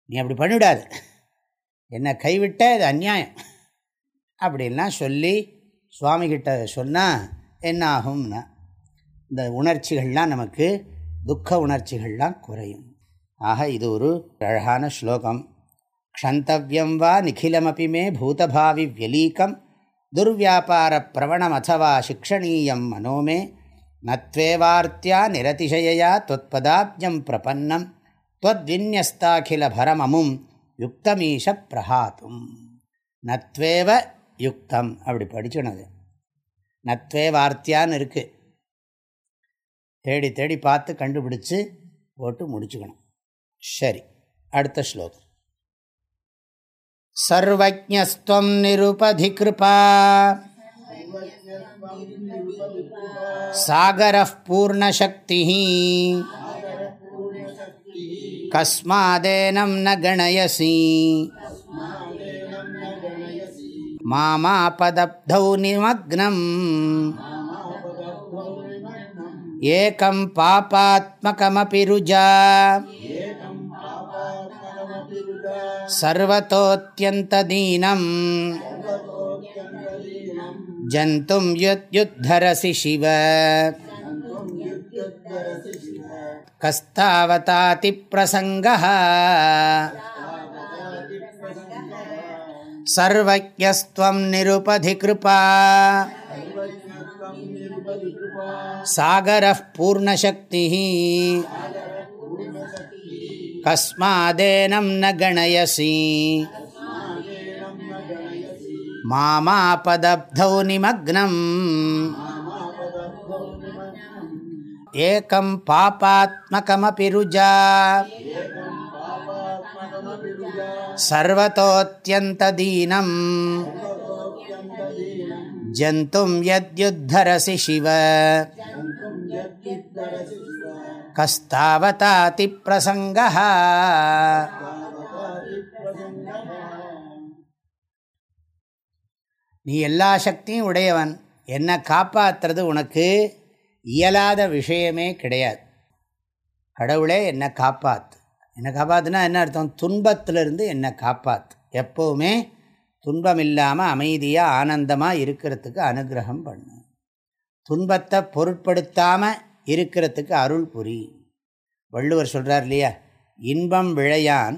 நீ அப்படி பண்ணிவிடாது. என்னை கைவிட்ட இது அந்நியாயம். அப்படின்லாம் சொல்லி சுவாமிகிட்ட சொன்னால் என்ன ஆகும்னா இந்த உணர்ச்சிகள்லாம் நமக்கு துக்க உணர்ச்சிகள்லாம் குறையும். ஆக இது ஒரு அழகான ஸ்லோகம். க்ஷந்தவியம் வா நிகிலமபி மே பூதபாவி வியலீக்கம் துர்வியாபார பிரவணம் அதவா சிக்ஷணீயம் மனோமே நத்வேவார்த்தியா நிரதிசயா தொத்பதாப்ஜம் பிரபன்னம். தொத்விநியஸ்தாகிலபரமமும் யுக்தமீஷ பிரஹாத்தும் நத்வேவ யுக்தம் அப்படி படிச்சுனது. நத்வேவார்த்தியான்னு இருக்குது தேடி தேடி பார்த்து கண்டுபிடிச்சு போட்டு முடிச்சுக்கணும். சரி அடுத்த ஸ்லோகம். சர்வஜஸ்துவம் நிருபதிகிருபா. சாகர பூர்ணசக்தி கஸ்மாதேனம் ந கணயசி. மாமாபதப்தௌ நிமக்னம். ஏகம் பாபாத்மகமபி ருஜா सर्वतोऽत्यन्तदीनम् जन्तुं युद्धरसि शिव कस्तावतातिप्रसङ्गः सर्वज्ञस्त्वं निरुपधिकृपा सागरः पूर्णशक्तिः கஸ்மாதேனம் ந கணயசி மாமாபதப்தௌ நிமக்னம் ஏகம் பாபாத்மகமபி ருஜா சர்வத்தோத்யந்ததீனம் ஜந்தும் யத்யுத்தரசி சிவ கஸ்தாவதாதி பிரசங்க நீ எல்லா சக்தியும் உடையவன். என்னை காப்பாற்றுறது உனக்கு? இயலாத விஷயமே கிடையாது. கடவுளே என்னை காப்பாற்று என்னை காப்பாற்றுனா என்ன அர்த்தம்? துன்பத்திலிருந்து என்னை காப்பாற்று எப்போவுமே துன்பம் இல்லாமல் அமைதியாக ஆனந்தமாக இருக்கிறதுக்கு அனுகிரகம் பண்ணு. துன்பத்தை பொருட்படுத்தாமல் இருக்கிறதுக்கு அருள் புரி. வள்ளுவர் சொல்கிறார் இல்லையா? இன்பம் விழையான்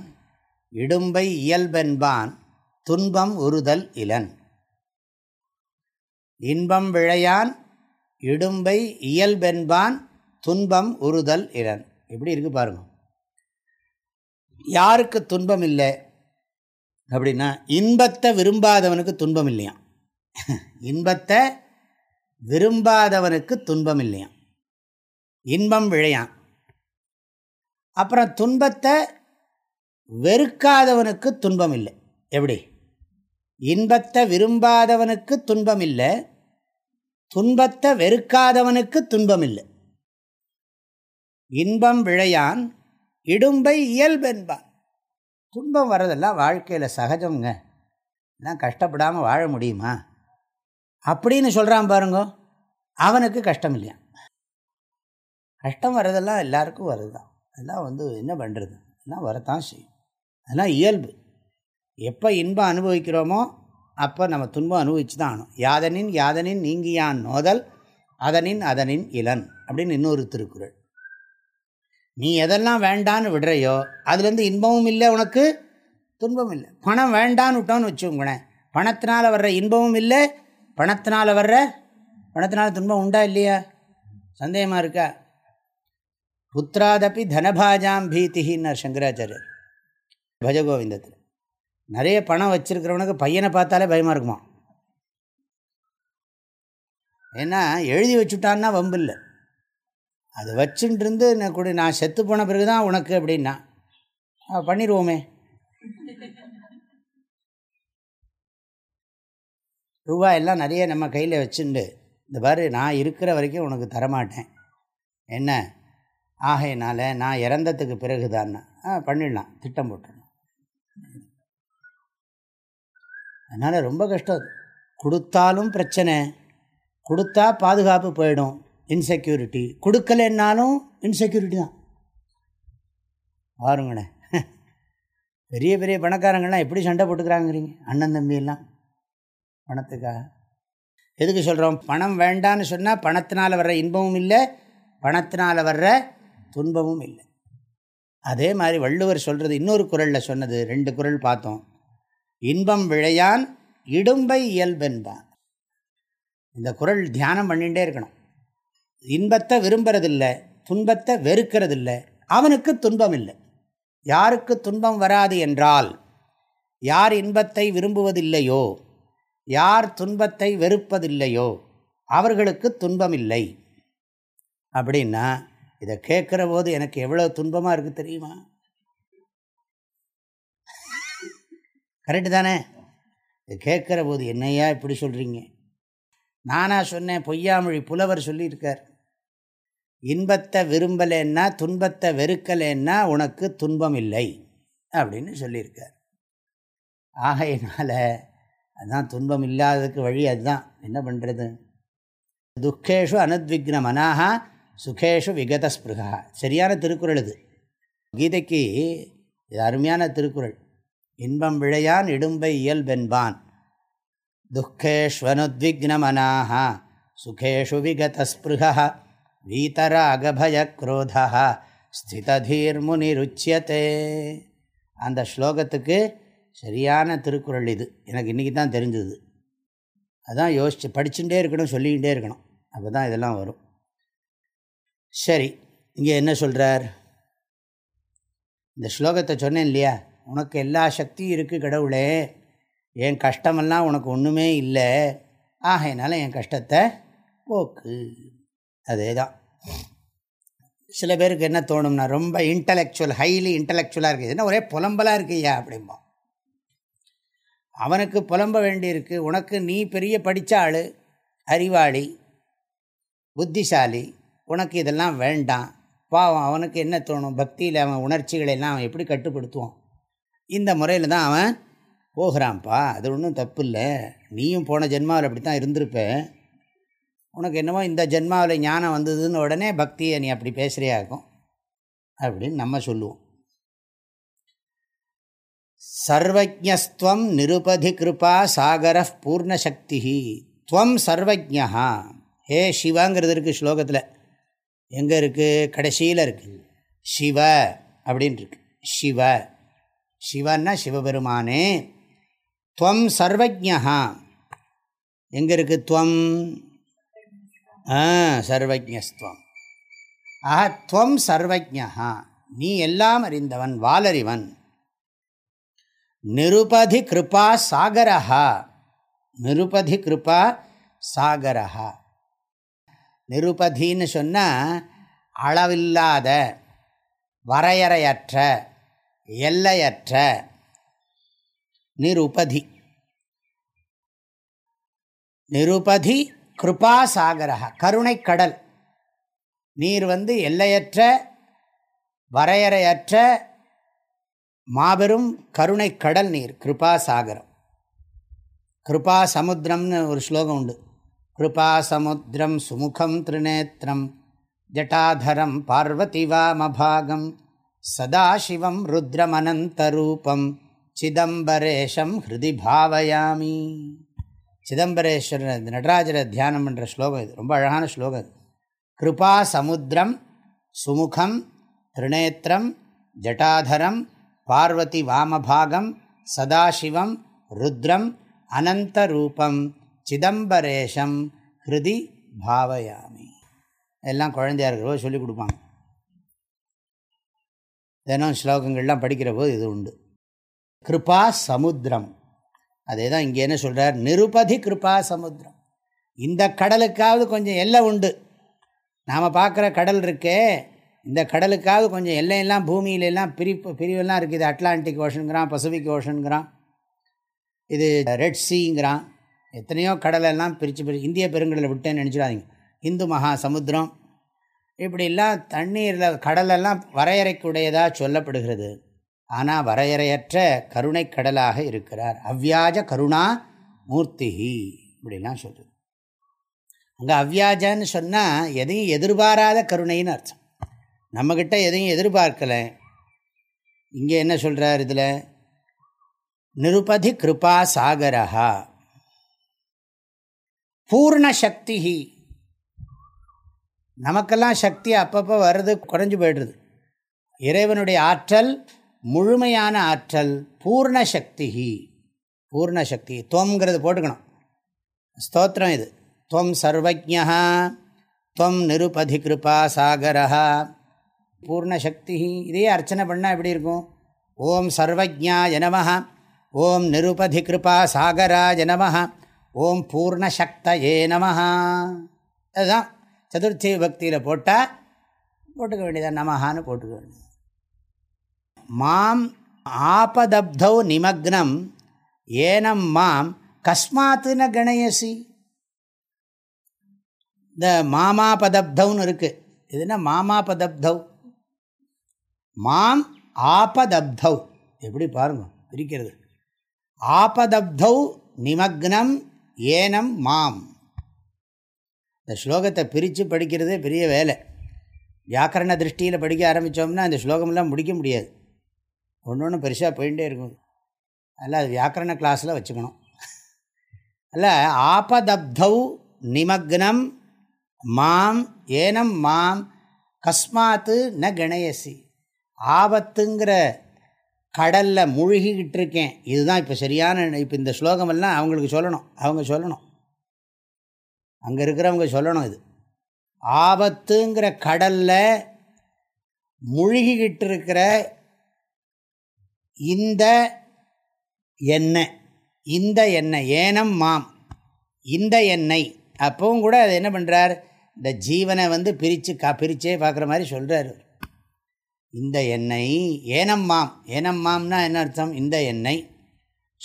இடும்பை இயல்பென்பான் துன்பம் உறுதல் இலன். இன்பம் விழையான் இடும்பை இயல்பென்பான் துன்பம் உறுதல் இலன். எப்படி இருக்கு பாருங்க. யாருக்கு துன்பம் இல்லை? அப்படின்னா இன்பத்தை விரும்பாதவனுக்கு துன்பம் இல்லையா இன்பத்தை விரும்பாதவனுக்கு துன்பம் இல்லையா இன்பம் விழையான். அப்புறம் துன்பத்தை வெறுக்காதவனுக்கு துன்பம் இல்லை எப்படி? இன்பத்தை விரும்பாதவனுக்கு துன்பம் இல்லை துன்பத்தை வெறுக்காதவனுக்கு துன்பம் இல்லை இன்பம் விழையான் இடும்பை இயல்பென்பான். துன்பம் வர்றதெல்லாம் வாழ்க்கையில் சகஜங்க எல்லாம் கஷ்டப்படாமல் வாழ முடியுமா? அப்படின்னு சொல்கிறான் பாருங்க. அவனுக்கு கஷ்டம் இல்லையா கஷ்டம் வர்றதெல்லாம் எல்லாருக்கும் வருதுதான். அதெல்லாம் வந்து என்ன பண்ணுறது எல்லாம் வரத்தான் செய்யும். அதெல்லாம் இயல்பு. எப்போ இன்பம் அனுபவிக்கிறோமோ அப்போ நம்ம துன்பம் அனுபவிச்சு தான் ஆகணும். யாதனின் யாதனின் நீங்கியான் நோதல் அதனின் அதனின் இளன் அப்படின்னு இன்னொரு திருக்குறள் நீ எதெல்லாம் வேண்டான்னு விடுறையோ அதுலேருந்து இன்பமும் இல்லை உனக்கு துன்பம் இல்லை. பணம் வேண்டான்னு விட்டோன்னு வச்சுக்கோங்களேன். பணத்தினால் வர்ற இன்பமும் இல்லை பணத்தினால் வர்ற பணத்தினால் துன்பம் உண்டா இல்லையா? சந்தேகமாக இருக்கா? புத்திராதப்பி தனபாஜாம் பீத்திகின்னார் சங்கராச்சாரியர் பஜகோவிந்தத்தில் நிறைய பணம் வச்சுருக்கிறவனுக்கு பையனை பார்த்தாலே பயமாக இருக்குமா? ஏன்னா எழுதி வச்சுட்டான்னா வம்பு இல்லை. அது வச்சுட்டு இருந்து நான் கூட நான் செத்து போன பிறகு தான் உனக்கு அப்படின்னா. பண்ணிடுவோமே ரூபா எல்லாம் நிறைய நம்ம கையில் வச்சுண்டு இந்த பாரு நான் இருக்கிற வரைக்கும் உனக்கு தரமாட்டேன். என்ன? ஆகையினால நான் இறந்ததுக்கு பிறகு தான் பண்ணிடலாம். திட்டம் போட்டுடணும் அதனால் ரொம்ப கஷ்டம் கொடுத்தாலும் பிரச்சனை. கொடுத்தா பாதுகாப்பு போயிடும். இன்செக்யூரிட்டி. கொடுக்கலைன்னாலும் இன்செக்யூரிட்டி தான். பாருங்கண்ணே பெரிய பெரிய பணக்காரங்கள்லாம் எப்படி சண்டை போட்டுக்கிறாங்கிறீங்க? அண்ணன் தம்பியெல்லாம் பணத்துக்காக. எதுக்கு சொல்கிறோம் பணம் வேண்டான்னு சொன்னால் பணத்தினால் வர்ற இன்பமும் இல்லை பணத்தினால் வர்ற துன்பமும் இல்லை. அதே மாதிரி வள்ளுவர் சொல்கிறது இன்னொரு குரலில் சொன்னது ரெண்டு குரல் பார்த்தோம். இன்பம் விழையான் இடும்பை இயல்பென்பான். இந்த குரல் தியானம் பண்ணிகிட்டே இருக்கணும். இன்பத்தை விரும்புறதில்லை துன்பத்தை வெறுக்கிறதில்லை அவனுக்கு துன்பம் இல்லை. யாருக்கு துன்பம் வராது என்றால் யார் இன்பத்தை விரும்புவதில்லையோ யார் துன்பத்தை வெறுப்பதில்லையோ அவர்களுக்கு துன்பம் இல்லை. அப்படின்னா இதை கேட்குற போது எனக்கு எவ்வளோ துன்பமாக இருக்குது தெரியுமா? கரெக்டு தானே இது கேட்குற போது என்னையா இப்படி சொல்கிறீங்க நானாக சொன்னேன் பொய்யாமொழி புலவர் சொல்லியிருக்கார். இன்பத்தை விரும்பலேன்னா துன்பத்தை வெறுக்கலேன்னா உனக்கு துன்பம் இல்லை அப்படின்னு சொல்லியிருக்கார். ஆகையினால் அதுதான் துன்பம் இல்லாததுக்கு வழி அதுதான். என்ன பண்ணுறது துக்கேஷு அனுத்விக்ன மனாகா சுகேஷு விகத ஸ்பிருகா சரியான திருக்குறள் இது. கீதைக்கு இது அருமையான திருக்குறள். இன்பம் விழையான் இடும்பை இயல்பென்பான். துக்கேஷ்வனுத்விக்னமனாக சுகேஷு விகதஸ்பிருக. வீதராகபயக்ரோதா. ஸ்திததீர்முனிருச்சியத்தே அந்த ஸ்லோகத்துக்கு சரியான திருக்குறள் இது. எனக்கு இன்றைக்கி தான் தெரிஞ்சது. அதான் யோசிச்சு படிச்சுட்டே இருக்கணும் சொல்லிக்கிட்டே இருக்கணும். அப்போ தான் இதெல்லாம் வரும். சரி இங்கே என்ன சொல்கிறார் இந்த ஸ்லோகத்தை சொன்னேன் இல்லையா? உனக்கு எல்லா சக்தியும் இருக்குது கடவுளே. என் கஷ்டமெல்லாம் உனக்கு ஒன்றுமே இல்லை. ஆகையினால என் கஷ்டத்தை போக்கு. அதே தான் சில பேருக்கு என்ன தோணும்னா ரொம்ப இன்டலெக்சுவல் ஹைலி இன்டலெக்சுவலாக இருக்குது என்ன ஒரே புலம்பலாக இருக்கியா அப்படிம்போம். அவனுக்கு புலம்ப வேண்டியிருக்கு. உனக்கு நீ பெரிய படித்த ஆள் அறிவாளி புத்திசாலி உனக்கு இதெல்லாம் வேண்டாம். பாவம் அவனுக்கு என்ன தோணும்? பக்தியில் அவன் உணர்ச்சிகளெல்லாம் அவன் எப்படி கட்டுப்படுத்துவான்? இந்த முறையில் தான் அவன் போகிறான்ப்பா அது ஒன்றும் தப்பு இல்லை நீயும் போன ஜென்மாவில் அப்படி தான் இருந்திருப்ப. உனக்கு என்னமோ இந்த ஜென்மாவில் ஞானம் வந்ததுன்னு உடனே பக்தியை நீ அப்படி பேசுகிறியாக்கும் அப்படின்னு நம்ம சொல்லுவோம். சர்வஜஸ்துவம் நிருபதி கிருபா சாகர பூர்ணசக்தி துவம் சர்வஜா ஹே சிவாங்கிறது இருக்குது ஸ்லோகத்தில். எங்கே இருக்குது கடைசியில் இருக்குது சிவ அப்படின்ட்டு இருக்கு சிவ. சிவன்னா சிவபெருமானே. துவம் சர்வஜா எங்கே இருக்குது துவம்? சர்வஜஸ்துவம் ஆஹ துவம் சர்வஜா நீ எல்லாம் அறிந்தவன் வாலறிவன். நிருபதி கிருபா சாகரஹா. நிருபதி கிருபா சாகரஹா. நிருபதின்னு சொன்னால் அளவில்லாத வரையறையற்ற எல்லையற்ற நிருபதி. நிருபதி கிருபாசாகரா கருணைக்கடல் நீர் வந்து எல்லையற்ற வரையறையற்ற மாபெரும் கருணை கடல் நீர் கிருபாசாகரம். கிருபா சமுத்திரம்னு ஒரு ஸ்லோகம் உண்டு. கிருபா சமுத்திரம் சுமுகம் திருநேத்திரம் ஜட்டாதரம் பார்வதி வாமபாகம் சதாசிவம் ருத்ரமனந்தரூபம் சிதம்பரேஷம் ஹிருதி பாவயாமி சிதம்பரேஸ்வரர் நடராஜரை தியானம் பண்ணுற ஸ்லோகம் இது. ரொம்ப அழகான ஸ்லோகம் இது. கிருபா சமுத்திரம் சுமுகம் திருநேத்திரம் ஜட்டாதரம் பார்வதி வாமபாகம் சதாசிவம் ருத்ரம் அனந்தரூபம். சிதம்பரேஷம் ஹிருதி பாவயாமி. எல்லாம் குழந்தையா இருக்கிற சொல்லிக் கொடுப்பாங்க. தினம் ஸ்லோகங்கள்லாம் படிக்கிற போது இது உண்டு. கிருபா சமுத்திரம். அதே தான் இங்கே என்ன சொல்கிறார் நிருபதி கிருபா சமுத்திரம். இந்த கடலுக்காவது கொஞ்சம் எல்லை உண்டு. நாம் பார்க்குற கடல் இருக்கே இந்த கடலுக்காவது கொஞ்சம் எல்லையெல்லாம் பூமியிலெல்லாம் பிரிப்பு பிரிவெல்லாம் இருக்குது. அட்லாண்டிக் ஓஷனுங்கிறான் பசிபிக் ஓஷனுங்கிறான் இது ரெட் சீங்கிறான் எத்தனையோ கடலெல்லாம் பிரித்து பிரித்து இந்திய பெருங்கடலை விட்டேன்னு நினச்சிடாதீங்க. இந்து மகா சமுத்திரம். இப்படிலாம் தண்ணீரில் கடலெல்லாம் வரையறைக்குடையதாக சொல்லப்படுகிறது. ஆனால் வரையறையற்ற கருணை கடலாக இருக்கிறார். அவ்வியாஜ கருணா மூர்த்திஹி இப்படிலாம் சொல்கிறது அங்கே அவ்வியாஜன்னு சொன்னால் எதையும் எதிர்பாராத கருணைன்னு அர்த்தம். நம்மக்கிட்ட எதையும் எதிர்பார்க்கலை. இங்கே என்ன சொல்கிறார் இதில்? நிருபதி கிருபா சாகரஹா. பூர்ண சக்தி நமக்கெல்லாம் சக்தி அப்பப்போ வருது குறைஞ்சு போய்டுறது இறைவனுடைய ஆற்றல் முழுமையான ஆற்றல் பூர்ண சக்தி பூர்ண சக்தி துவங்கிறது போட்டுக்கணும். ஸ்தோத்திரம் இது. துவம் சர்வஜா துவம் நிருபதி கிருபா சாகரா பூர்ணசக்தி இதே அர்ச்சனை பண்ணால் எப்படி இருக்கும்? ஓம் சர்வஜா நம ஓம் நிருபதி கிருபா சாகரா ஜனமஹா ஓம் பூர்ணசக்தயே நம அதுதான் சதுர்த்தி பக்தியில் போட்டால் போட்டுக்க வேண்டியதான் நமஹான்னு போட்டுக்க வேண்டியது. மாம் ஆபதப்தௌ நிமக்னம் ஏனம் மாம் கஸ்மாத்துன கணயசி. இந்த மாமா பதப்தவ்னு இருக்குது இதுனா மாமா பதப்தவ் மாம் ஆபதப்தவ் எப்படி பாருங்க பிரிக்கிறது. ஆபதப்தவ் நிமக்னம் ஏனம் மாம். இந்த ஸ்லோகத்தை பிரித்து படிக்கிறதே பெரிய வேலை. வியாக்கரண திருஷ்டியில் படிக்க ஆரம்பித்தோம்னா அந்த ஸ்லோகமெல்லாம் முடிக்க முடியாது. ஒன்று ஒன்று பெருசாக போயிட்டே இருக்கும். அதில் அது வியாக்கரண கிளாஸில் வச்சுக்கணும். அல்ல ஆபதப்தௌ நிமக்னம் மாம் ஏனம் மாம் கஸ்மாத்து ந கணயசி. ஆபத்துங்கிற கடலில் முழுகிக்கிட்டு இருக்கேன். இதுதான் இப்போ சரியான இப்போ இந்த ஸ்லோகமெல்லாம் அவங்களுக்கு சொல்லணும். அவங்க சொல்லணும். அங்கே இருக்கிறவங்க சொல்லணும் இது. ஆபத்துங்கிற கடலில் முழுகிக்கிட்டு இருக்கிற இந்த எண்ணெய் இந்த எண்ணெய் ஏனம் மாம். இந்த எண்ணெய். அப்பவும் கூட அது என்ன பண்ணுறார் இந்த ஜீவனை வந்து பிரித்து கா பிரித்தே பார்க்குற மாதிரி சொல்கிறார் இந்த எண்ணெய் ஏனம்மாம் ஏனம்மாம்னா என்ன அர்த்தம்? இந்த எண்ணெய்.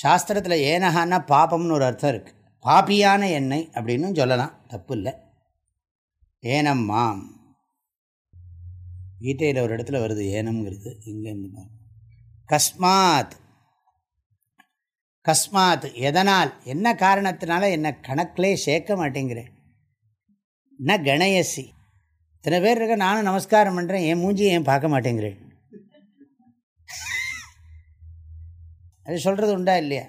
சாஸ்திரத்தில் ஏனஹான்னா பாப்பம்னு ஒரு அர்த்தம் இருக்குது பாப்பியான எண்ணெய் அப்படின்னு சொல்லலாம். தப்பு இல்லை ஏனம்மாம் கீதையில் ஒரு இடத்துல வருது ஏனம்ங்கிறது. இங்கேருந்து கஸ்மாத். கஸ்மாத். எதனால்? என்ன காரணத்தினால என்னை கணக்கிலே சேர்க்க மாட்டேங்கிறேன். ந கணயசி. இத்தனை பேர் இருக்க நானும் நமஸ்காரம் பண்ணுறேன் என் மூஞ்சி ஏன் பார்க்க மாட்டேங்கிறேன் அது சொல்கிறது உண்டா இல்லையா?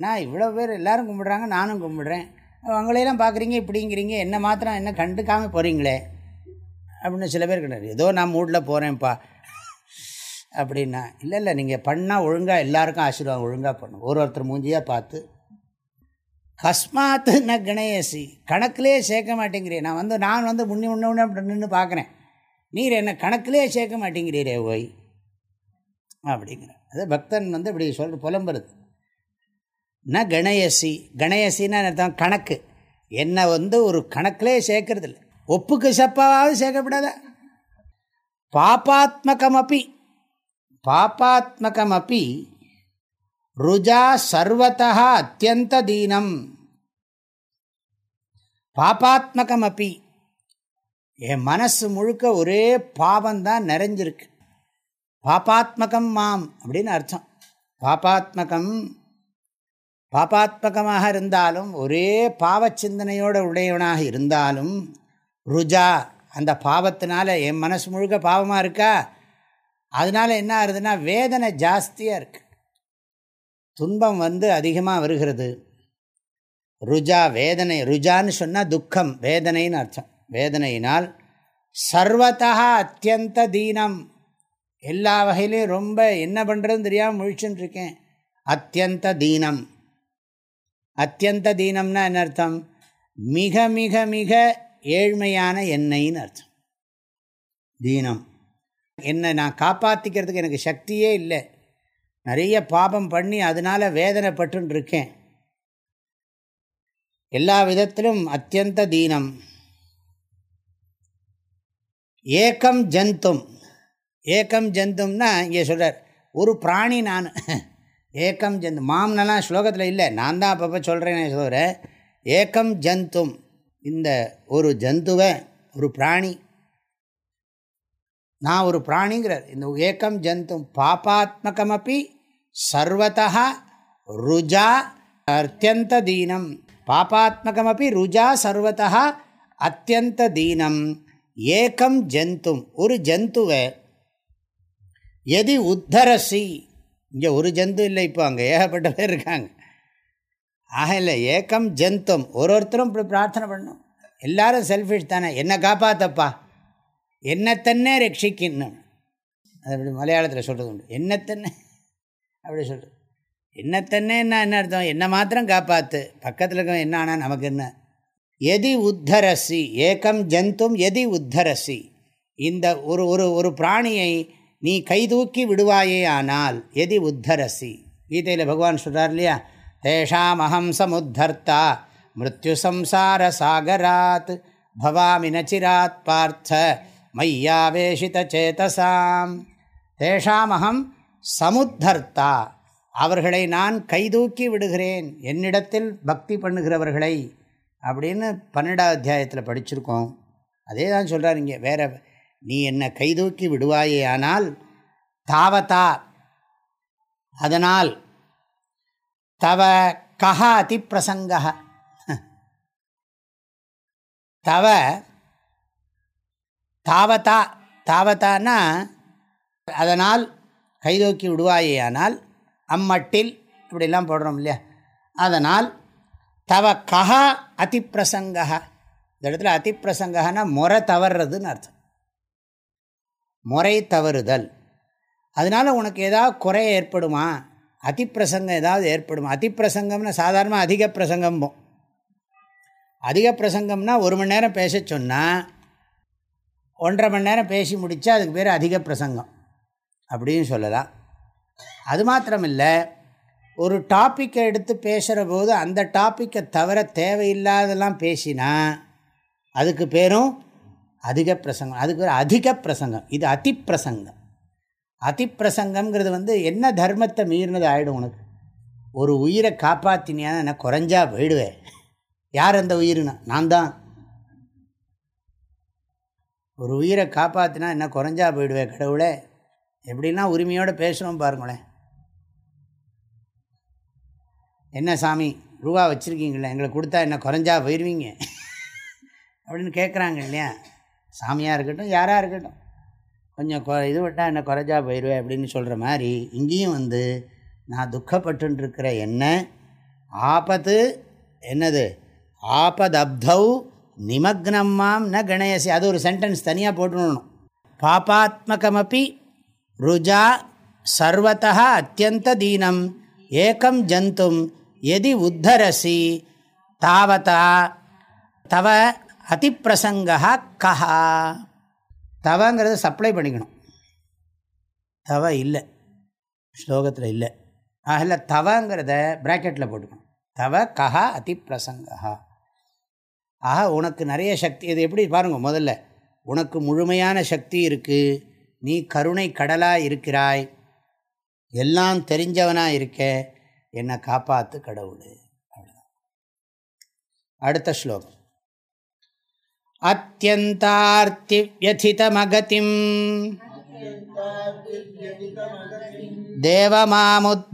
நான் இவ்வளோ பேர் எல்லோரும் கும்பிட்றாங்க நானும் கும்பிட்றேன். அவங்களையெல்லாம் பார்க்குறீங்க இப்படிங்கிறீங்க என்ன மாத்திரம் என்ன கண்டுக்காமல் போகிறீங்களே அப்படின்னு சில பேர் கிடையாது ஏதோ நான் மூடில் போகிறேன்ப்பா அப்படின்னா இல்லை இல்லை நீங்கள் பண்ணால் ஒழுங்காக எல்லாருக்கும் ஆசீர்வாதம் ஒழுங்காக பண்ணும். ஒரு ஒருத்தர் மூஞ்சியாக பார்த்து கஸ்மாத்து ந கணேசி. கணக்கிலே சேர்க்க மாட்டேங்கிறே. நான் வந்து நான் வந்து முன்னி முன்ன அப்படி நின்று பார்க்குறேன். நீர் என்ன கணக்கிலே சேர்க்க மாட்டேங்கிறீரே ஓய். அப்படிங்கிற அது பக்தன் வந்து இப்படி சொல்கிற புலம்புறது. ந கணயசி கணயசின்னு அர்த்தம்? கணக்கு. என்னை வந்து ஒரு கணக்கிலே சேர்க்கறது இல்லை ஒப்புக்கு சப்பாவது சேர்க்கப்படாத? பாப்பாத்மகமப்பி பாப்பாத்மகமப்பி ருஜா சர்வத்தா அத்தியந்த தீனம் பாபாத்மகம் அப்பி என் மனசு முழுக்க ஒரே பாவம்தான் நிறைஞ்சிருக்கு. பாபாத்மகம் மாம் அப்படின்னு அர்த்தம். பாபாத்மகம் பாபாத்மகமாக இருந்தாலும் ஒரே பாவச்சிந்தனையோட உடையவனாக இருந்தாலும் ருஜா அந்த பாவத்தினால என் மனசு முழுக்க பாவமாக இருக்கா? அதனால் என்ன ஆகுதுன்னா வேதனை ஜாஸ்தியாக இருக்குது துன்பம் வந்து அதிகமாக வருகிறது. ருஜா வேதனை. ருஜான்னு சொன்னால் துக்கம் வேதனைன்னு அர்த்தம். வேதனையினால் சர்வத்தா அத்தியந்த தீனம். எல்லா வகையிலையும் ரொம்ப என்ன பண்ணுறதுன்னு தெரியாமல் முழிச்சுன்னு இருக்கேன். அத்தியந்த தீனம். அத்தியந்த தீனம்னா என்ன அர்த்தம்? மிக மிக மிக ஏழ்மையான எண்ணெயின்னு அர்த்தம். தீனம். என்னை நான் காப்பாற்றிக்கிறதுக்கு எனக்கு சக்தியே இல்லை. நிறைய பாபம் பண்ணி அதனால் வேதனைப்பட்டு இருக்கேன் எல்லா விதத்திலும் அத்தியந்த தீனம். ஏக்கம் ஜந்தும். ஏக்கம் ஜந்தும்னா இங்கே சொல்கிறார் ஒரு பிராணி நான். ஏக்கம் ஜந்து மாம்னலாம் ஸ்லோகத்தில் இல்லை நான் தான் அப்பப்போ சொல்கிறேன் சொல்கிறேன் ஏக்கம் ஜந்தும் இந்த ஒரு ஜந்துவை ஒரு பிராணி. நான் ஒரு பிராணிங்கிறார் இந்த ஏக்கம் ஜந்தும் பாபாத்மகமப்பி சர்வத்தா ருஜா அத்தியந்த தீனம் பாபாத்மகமபி ருஜா சர்வத்தா அத்தியந்த தீனம் ஏக்கம் ஜந்தும் ஒரு ஜந்துவை. எதி உத்தரசி. இங்கே ஒரு ஜந்து இல்லை இப்போ அங்கே ஏகப்பட்ட பேர் இருக்காங்க. ஆக இல்லை ஏக்கம் ஜந்தும் ஒரு ஒருத்தரும் இப்படி பிரார்த்தனை பண்ணும் எல்லாரும் செல்ஃபிஷ் தானே. என்னை காப்பாத்தப்பா. என்னத்தன்னே ரட்சிக்கணும். அது அப்படி மலையாளத்தில் சொல்கிறது உண்டு. என்னத்தன்னே அப்படி சொல்கிற என்னத்தன்னே என்ன என்ன அர்த்தம்? என்ன மாத்திரம் காப்பாற்று பக்கத்தில் இருக்க என்ன ஆனால் நமக்கு என்ன? எதி உத்தரசி ஏக்கம் ஜந்தும் எதி உத்தரசி. இந்த ஒரு ஒரு ஒரு பிராணியை நீ கைதூக்கி விடுவாயே ஆனால் எதி உத்தரசி. கீதையில் பகவான் சொல்கிறார் இல்லையா? தேஷாம் அகம் சமுத்தர்த்தா மிருத்யு சம்சார சாகராத் பவாமி நச்சிராத் பார்த்த மையாவேஷித சேதசாம். தேஷாம் அகம் சமுத்தர்த்தா அவர்களை நான் கைதூக்கி விடுகிறேன். என்னிடத்தில் பக்தி பண்ணுகிறவர்களை அப்படின்னு பன்னெண்டாவது அத்தியாயத்தில் படிச்சிருக்கோம். அதே தான் சொல்கிறார் இங்கே வேற நீ என்னை கைதூக்கி விடுவாயே ஆனால் தாவதா அதனால் தவ கஹ அதிப்பிரசங்க தவ தாவதா தாவத்தானா அதனால் கைதோக்கி விடுவாயேயானால் அம்மட்டில் இப்படிலாம் போடுறோம் இல்லையா? அதனால் தவ கஹா அதிப்பிரசங்க இந்த இடத்துல அதிப்பிரசங்கன்னா முறை தவறுறதுன்னு அர்த்தம். முறை தவறுதல். அதனால் உனக்கு ஏதாவது குறை ஏற்படுமா? அதிப்பிரசங்கம் ஏதாவது ஏற்படுமா? அதிப்பிரசங்கம்னா சாதாரணமாக அதிக பிரசங்கம்போம். அதிக பிரசங்கம்னா ஒரு மணி நேரம் பேச சொன்னால் ஒன்றரை மணி நேரம் பேசி முடித்தா அதுக்கு பேர் அதிக பிரசங்கம். அப்படின்னு சொல்லலாம். அது மாத்திரமில்லை ஒரு டாப்பிக்கை எடுத்து பேசுகிற போது அந்த டாப்பிக்கை தவிர தேவையில்லாதெல்லாம் பேசினா அதுக்கு பேரும் அதிக பிரசங்கம் அதுக்கு பேர் அதிக பிரசங்கம். இது அதிப்பிரசங்கம். அதிப்பிரசங்கம்ங்கிறது வந்து என்ன தர்மத்தை மீறினது ஆகிடும் உனக்கு? ஒரு உயிரை காப்பாற்றினியான நான் குறைஞ்சா போயிடுவேன் யார் அந்த உயிர்னா? நான் தான். ஒரு உயிரை காப்பாற்றினா என்ன குறைஞ்சா போயிடுவேன் கடவுளை. எப்படிலாம் உரிமையோடு பேசுகிறோம் பாருங்களேன். என்ன சாமி ரூபா வச்சுருக்கீங்களே எங்களுக்கு கொடுத்தா என்ன குறைஞ்சா போயிடுவீங்க அப்படின்னு கேட்குறாங்க இல்லையா? சாமியாக இருக்கட்டும் யாராக இருக்கட்டும். கொஞ்சம் கொ இது விட்டால் என்ன குறைஞ்சா போயிடுவேன் அப்படின்னு சொல்கிற மாதிரி இங்கேயும் வந்து நான் துக்கப்பட்டுருக்கிற என்ன? ஆபத்து என்னது? ஆபதப்தௌ நிமக்னம்மாம் ந கணேசி. அது ஒரு சென்டென்ஸ் தனியாக போட்டுடணும். பாப்பாத்மகமப்பி ருஜா சர்வத்தா அத்தியந்த தீனம் ஏக்கம் ஜந்தும் எதி உத்தரசி. தாவதா தவ அதிப்பிரசங்கா கஹா. தவங்கிறத சப்ளை பண்ணிக்கணும். தவ இல்லை. ஸ்லோகத்தில் இல்லை. அதில் தவங்கிறத ப்ராக்கெட்டில் போட்டுக்கணும். தவ கஹா அதிப்பிரசங்கா ஆஹா உனக்கு நிறைய சக்தி இது எப்படி? பாருங்கள் முதல்ல. உனக்கு முழுமையான சக்தி இருக்குது நீ கருணை கடலாக இருக்கிறாய். எல்லாம் தெரிஞ்சவனாக இருக்கே என்னை காப்பாற்று கடவுள். அடுத்த ஸ்லோகம். அத்தியந்தார்த்தி வியதிதமகதிம் தேவமாமுத்தரேதி.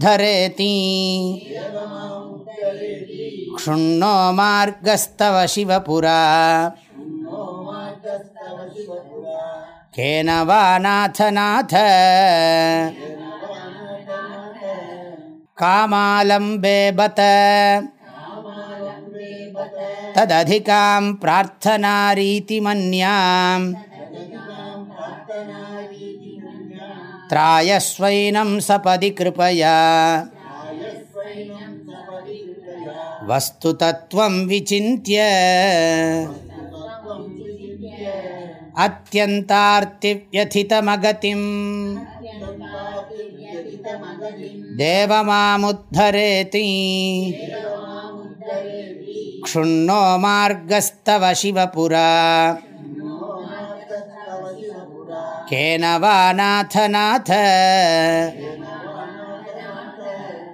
க்ஷுண்ணோ மார்கஸ்தவ சிவபுரா. केन वा नाथ नाथ कामालम्बे बत तदधिकां प्रार्थनारीति मन्याम् त्रायस्वैनं सपदि कृपया वस्तुतत्त्वं विचिन्त्य अत्यन्तार्तिव्यथितमगतिम् देवमामुद्धरेति क्षुण्णो मार्गस्तव शिवपुरा केन वा नाथ नाथ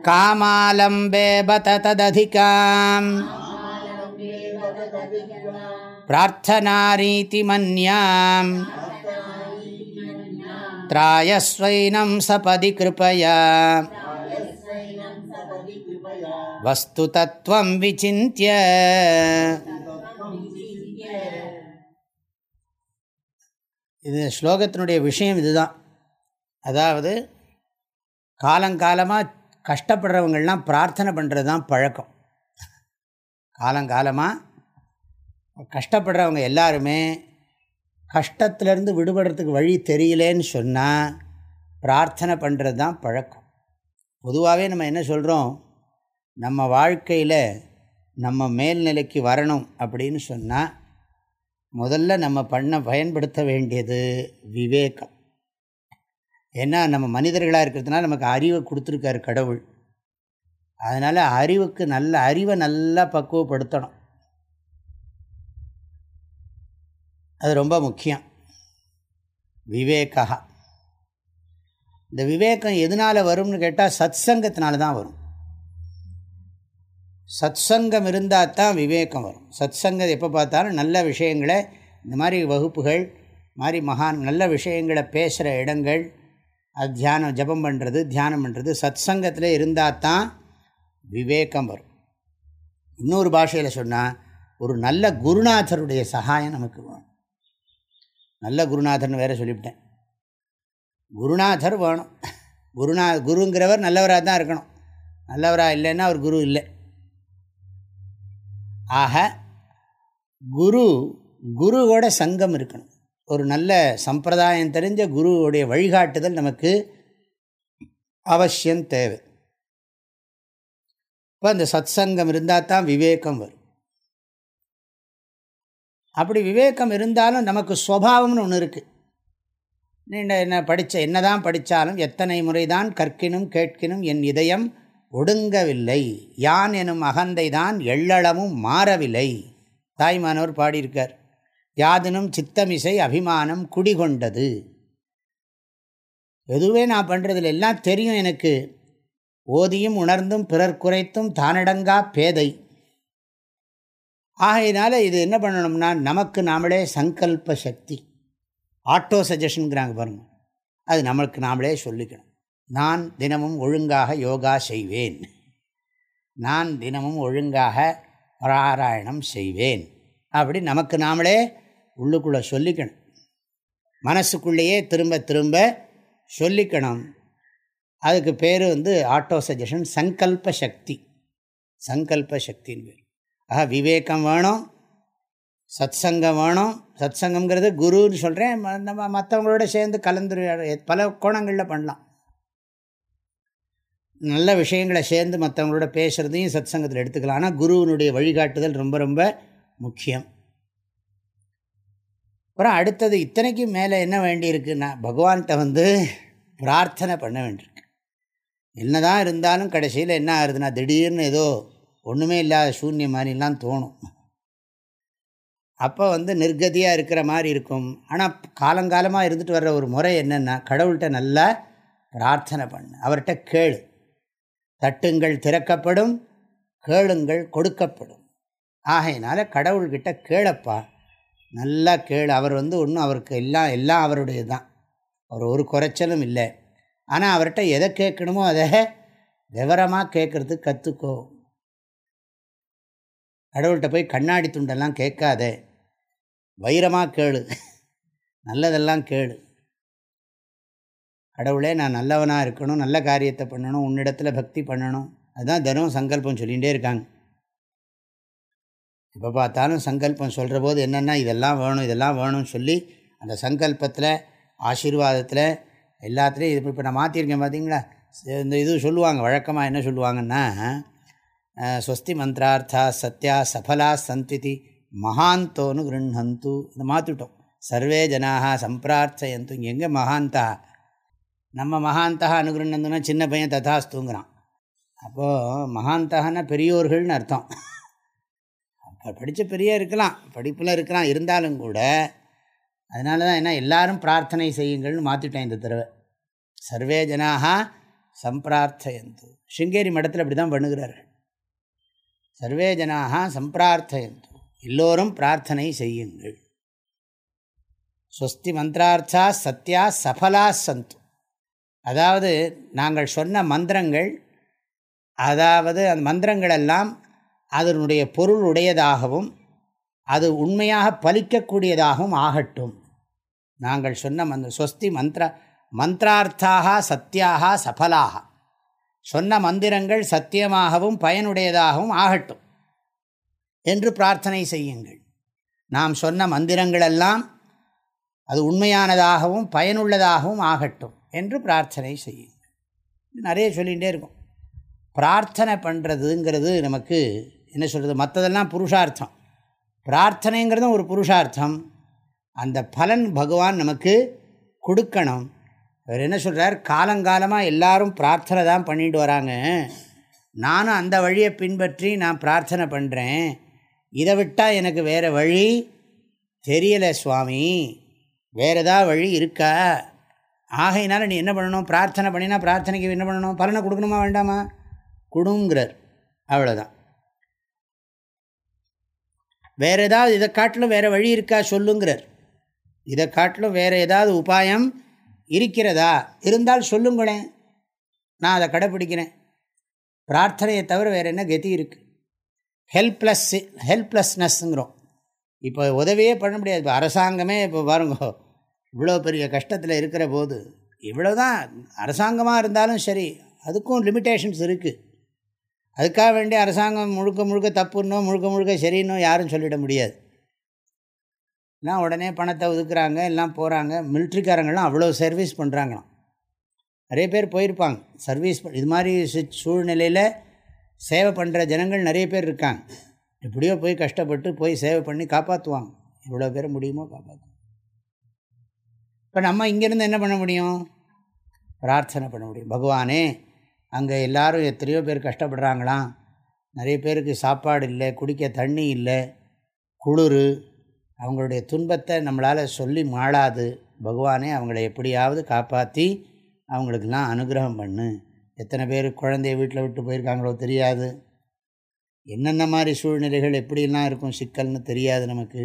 कामालम्बे बत तदधिकाम् प्रार्थनारीति मन्याम् त्रायस्वैनं सपदि कृपया वस्तुतत्त्वं विचिन्त्य இது ஸ்லோகத்தினுடைய விஷயம் இதுதான் அதாவது காலங்காலமாக கஷ்டப்படுறவங்கள்லாம் பிரார்த்தனை பண்ணுறது தான் பழக்கம் காலங்காலமாக கஷ்டப்படுறவங்க எல்லாருமே கஷ்டத்துலேருந்து விடுபடுறதுக்கு வழி தெரியலேன்னு சொன்னால் பிரார்த்தனை பண்ணுறது தான் பழக்கம். பொதுவாகவே நம்ம என்ன சொல்கிறோம் நம்ம வாழ்க்கையில் நம்ம மேல்நிலைக்கு வரணும் அப்படின்னு சொன்னால் முதல்ல நம்ம பண்ண பயன்படுத்த வேண்டியது விவேகம். ஏன்னா நம்ம மனிதர்களாக இருக்கிறதுனால நமக்கு அறிவை கொடுத்துருக்காரு கடவுள். அதனால் அறிவுக்கு நல்ல அறிவை நல்லா பக்குவப்படுத்தணும். அது ரொம்ப முக்கியம். விவேகா இந்த விவேகம் எதனால் வரும்னு கேட்டால் சத் சங்கத்தினால தான் வரும். சத் சங்கம் இருந்தால் தான் விவேகம் வரும். சத் சங்கம் எப்போ பார்த்தாலும் நல்ல விஷயங்களை இந்த மாதிரி வகுப்புகள் மாதிரி மகான் நல்ல விஷயங்களை பேசுகிற இடங்கள் அது தியானம் ஜபம் பண்ணுறது தியானம் பண்ணுறது சத் சங்கத்தில் இருந்தால் தான் விவேகம் வரும். இன்னொரு பாஷையில் சொன்னால் ஒரு நல்ல குருநாதருடைய சகாயம் நமக்கு வேணும். நல்ல குருநாதர்னு வேறு சொல்லிவிட்டேன். குருநாதர் வேணும். குருநா குருங்கிறவர் நல்லவராக தான் இருக்கணும். நல்லவராக இல்லைன்னா அவர் குரு இல்லை. ஆக குரு குருவோட சங்கம் இருக்கணும். ஒரு நல்ல சம்பிரதாயம் தெரிஞ்ச குருவுடைய வழிகாட்டுதல் நமக்கு அவசியம் தேவை. இப்போ அந்த சத் சங்கம் இருந்தால் தான் விவேகம் வரும். அப்படி விவேகம் இருந்தாலும் நமக்கு சுவாவம்னு ஒன்று இருக்குது நீண்ட என்ன படித்த என்ன தான் படித்தாலும் எத்தனை முறைதான் கற்கினும் கேட்கினும் என் இதயம் ஒடுங்கவில்லை. யான் எனும் அகந்தை தான் எள்ளளமும் மாறவில்லை. தாய்மானவர் பாடியிருக்கார் யாதினும் சித்தமிசை அபிமானம் குடிகொண்டது. எதுவே நான் பண்ணுறதுல எல்லாம் தெரியும் எனக்கு. ஓதியும் உணர்ந்தும் பிறர் குறைத்தும் தானடங்கா பேதை. ஆகையினால இது என்ன பண்ணணும்னா நமக்கு நாமளே சங்கல்ப சக்தி ஆட்டோ சஜஷனுங்கிறாங்க பாருங்க. அது நம்மளுக்கு நாமளே சொல்லிக்கணும். நான் தினமும் ஒழுங்காக யோகா செய்வேன். நான் தினமும் ஒழுங்காக பாராயணம் செய்வேன். அப்படி நமக்கு நாமளே உள்ளுக்குள்ளே சொல்லிக்கணும். மனசுக்குள்ளேயே திரும்ப திரும்ப சொல்லிக்கணும். அதுக்கு பேர் வந்து ஆட்டோ சஜஷன் சங்கல்ப சக்தி. சங்கல்ப சக்தின்னு பேர். ஆஹா விவேகம் வேணும் சத் சங்கம் வேணும். சத் சங்கம்ங்கிறது குருன்னு சொல்கிறேன் நம்ம மற்றவங்களோட சேர்ந்து கலந்துரையாட பல கோணங்களில் பண்ணலாம். நல்ல விஷயங்களை சேர்ந்து மற்றவங்களோட பேசுகிறதையும் சத் சங்கத்தில் எடுத்துக்கலாம். ஆனால் குருவினுடைய வழிகாட்டுதல் ரொம்ப ரொம்ப முக்கியம். அப்புறம் அடுத்தது இத்தனைக்கும் மேலே என்ன வேண்டியிருக்குன்னா பகவான்கிட்ட வந்து பிரார்த்தனை பண்ண வேண்டியிருக்கு. என்ன தான் இருந்தாலும் கடைசியில் என்ன ஆகுதுன்னா திடீர்னு ஏதோ ஒன்றுமே இல்லாத சூன்யம் மாதிரிலாம் தோணும். அப்போ வந்து நிர்கதியாக இருக்கிற மாதிரி இருக்கும். ஆனால் காலங்காலமாக இருந்துட்டு வர்ற ஒரு முறை என்னென்னா கடவுள்கிட்ட நல்லா பிரார்த்தனை பண்ணு. அவர்கிட்ட கேளு. தட்டுங்கள் திறக்கப்படும் கேளுங்கள் கொடுக்கப்படும். ஆகையினால கடவுள்கிட்ட கேளப்பா. நல்லா கேளு. அவர் வந்து ஒன்றும் அவருக்கு எல்லாம் எல்லாம் அவருடைய தான் அவர் ஒரு குறைச்சலும் இல்லை. ஆனால் அவர்கிட்ட எதை கேட்கணுமோ அதை விவரமாக கேட்குறதுக்கு கற்றுக்கோ கடவுள்கிட்ட போய் கண்ணாடி துண்டெல்லாம் கேட்காதே. வைரமாக கேளு. நல்லதெல்லாம் கேளு. கடவுளே நான் நல்லவனாக இருக்கணும் நல்ல காரியத்தை பண்ணணும் உன்னிடத்தில் பக்தி பண்ணணும். அதுதான் தினமும் சங்கல்பம் சொல்லிகிட்டே இருக்காங்க. இப்போ பார்த்தாலும் சங்கல்பம் சொல்கிற போது என்னென்னா இதெல்லாம் வேணும் இதெல்லாம் வேணும்னு சொல்லி அந்த சங்கல்பத்தில் ஆசீர்வாதத்தில் எல்லாத்துலேயும் இது இப்போ நான் மாற்றிருக்கேன் பார்த்தீங்களா? இந்த இது சொல்லுவாங்க வழக்கமாக என்ன சொல்லுவாங்கன்னா ஸ்வஸ்தி மந்திரார்த்தா சத்யா சஃபலா சந்திதி மகாந்தோனு கிருண்ணந்து இதை மாற்றிட்டோம் சர்வே ஜனாக சம்பிரார்த்தையந்து இங்கே எங்கே மகாந்தா நம்ம மகாந்தா அனுகிருண்ணந்துன்னா சின்ன பையன் ததாஸ்துங்கிறான் அப்போது மகாந்தகன்னா பெரியோர்கள்னு அர்த்தம் படித்த பெரிய இருக்கலாம் படிப்பில் இருக்கலாம் இருந்தாலும் கூட அதனால தான் என்ன எல்லாரும் பிரார்த்தனை செய்யுங்கள்னு மாற்றிட்டேன் இந்த தடவை. சர்வே ஜனாக சம்பிரார்த்தையந்து சிங்கேரி மடத்தில் அப்படி தான் பண்ணுகிறார்கள். சர்வே ஜனாக சம்பிரார்த்தையந்து. எல்லோரும் பிரார்த்தனை செய்யுங்கள். ஸ்வஸ்தி மந்திரார்த்தா சத்யா சஃபலா சந்து. அதாவது நாங்கள் சொன்ன மந்திரங்கள் அதாவது அந்த மந்திரங்களெல்லாம் அதனுடைய பொருள் உடையதாகவும் அது உண்மையாக பலிக்கக்கூடியதாகவும் ஆகட்டும். நாங்கள் சொன்ன மந்த ஸ்வஸ்தி மந்திர மந்திரார்த்தாக சத்தியாக சஃபலாக சொன்ன மந்திரங்கள் சத்தியமாகவும் பயனுடையதாகவும் ஆகட்டும் என்று பிரார்த்தனை செய்யுங்கள். நாம் சொன்ன மந்திரங்களெல்லாம் அது உண்மையானதாகவும் பயனுள்ளதாகவும் ஆகட்டும் என்று பிரார்த்தனை செய்யுங்கள். நிறைய சொல்லிகிட்டே இருக்கும். பிரார்த்தனை பண்ணுறதுங்கிறது நமக்கு என்ன சொல்கிறது மற்றதெல்லாம் புருஷார்த்தம். பிரார்த்தனைங்கிறதும் ஒரு புருஷார்த்தம். அந்த பலன் பகவான் நமக்கு கொடுக்கணும். அவர் என்ன சொல்கிறார் காலங்காலமாக எல்லாரும் பிரார்த்தனை தான் பண்ணிட்டு வராங்க. நானும் அந்த வழியை பின்பற்றி நான் பிரார்த்தனை பண்ணுறேன் இதை விட்டால் எனக்கு வேறு வழி? தெரியலை சுவாமி. வேறு ஏதாவது வழி இருக்கா? ஆகையினால நீ என்ன பண்ணணும்? பிரார்த்தனை பண்ணினா பிரார்த்தனைக்கு என்ன பண்ணணும்? பலனை கொடுக்கணுமா வேண்டாமா? கொடுங்கிறார். அவ்வளோதான் வேறு ஏதாவது இதை காட்டிலும் வேறு வழி இருக்கா? சொல்லுங்கிறார். இதை காட்டிலும் வேறு ஏதாவது உபாயம் இருக்கிறதா? இருந்தால் சொல்லுங்களேன் நான் அதை கடைப்பிடிக்கிறேன். பிரார்த்தனையை தவிர வேறு என்ன கதி இருக்குது ஹெல்ப்லெஸ் ஹெல்ப்லெஸ்னஸ்ங்கிறோம் இப்போ உதவியே பண்ண முடியாது. இப்போ அரசாங்கமே இப்போ பாருங்க இவ்வளோ பெரிய கஷ்டத்தில் இருக்கிற போது இவ்வளோ தான் அரசாங்கமாக இருந்தாலும் சரி அதுக்கும் லிமிட்டேஷன்ஸ் இருக்குது அதுக்காக வேண்டிய அரசாங்கம் முழுக்க முழுக்க தப்புன்னோ முழுக்க முழுக்க சரின்னோ யாரும் சொல்லிட முடியாது. எல்லாம் உடனே பணத்தை ஒதுக்குறாங்க எல்லாம் போகிறாங்க மிலிட்ரிக்காரங்களாம் அவ்வளோ சர்வீஸ் பண்ணுறாங்களாம் நிறைய பேர் போயிருப்பாங்க. சர்வீஸ் இது மாதிரி சூழ்நிலையில் சேவை பண்ணுற ஜனங்கள் நிறைய பேர் இருக்காங்க. எப்படியோ போய் கஷ்டப்பட்டு போய் சேவை பண்ணி காப்பாற்றுவாங்க எவ்வளோ பேர் முடியுமோ காப்பாற்றுவாங்க இப்போ நம்ம இங்கேருந்து என்ன பண்ண முடியும்? பிரார்த்தனை பண்ண முடியும். பகவானே அங்கே எல்லோரும் எத்தனையோ பேர் கஷ்டப்படுறாங்களாம். நிறைய பேருக்கு சாப்பாடு இல்லை குடிக்க தண்ணி இல்லை குளிர் அவங்களுடைய துன்பத்தை நம்மளால் சொல்லி மாளாது. பகவானே அவங்கள எப்படியாவது காப்பாற்றி அவங்களுக்கெல்லாம் அனுகிரகம் பண்ணு. எத்தனை பேர் குழந்தைய வீட்டில் விட்டு போயிருக்காங்களோ தெரியாது. என்னென்ன மாதிரி சூழ்நிலைகள் எப்படிலாம் இருக்கும் சிக்கல்னு தெரியாது நமக்கு.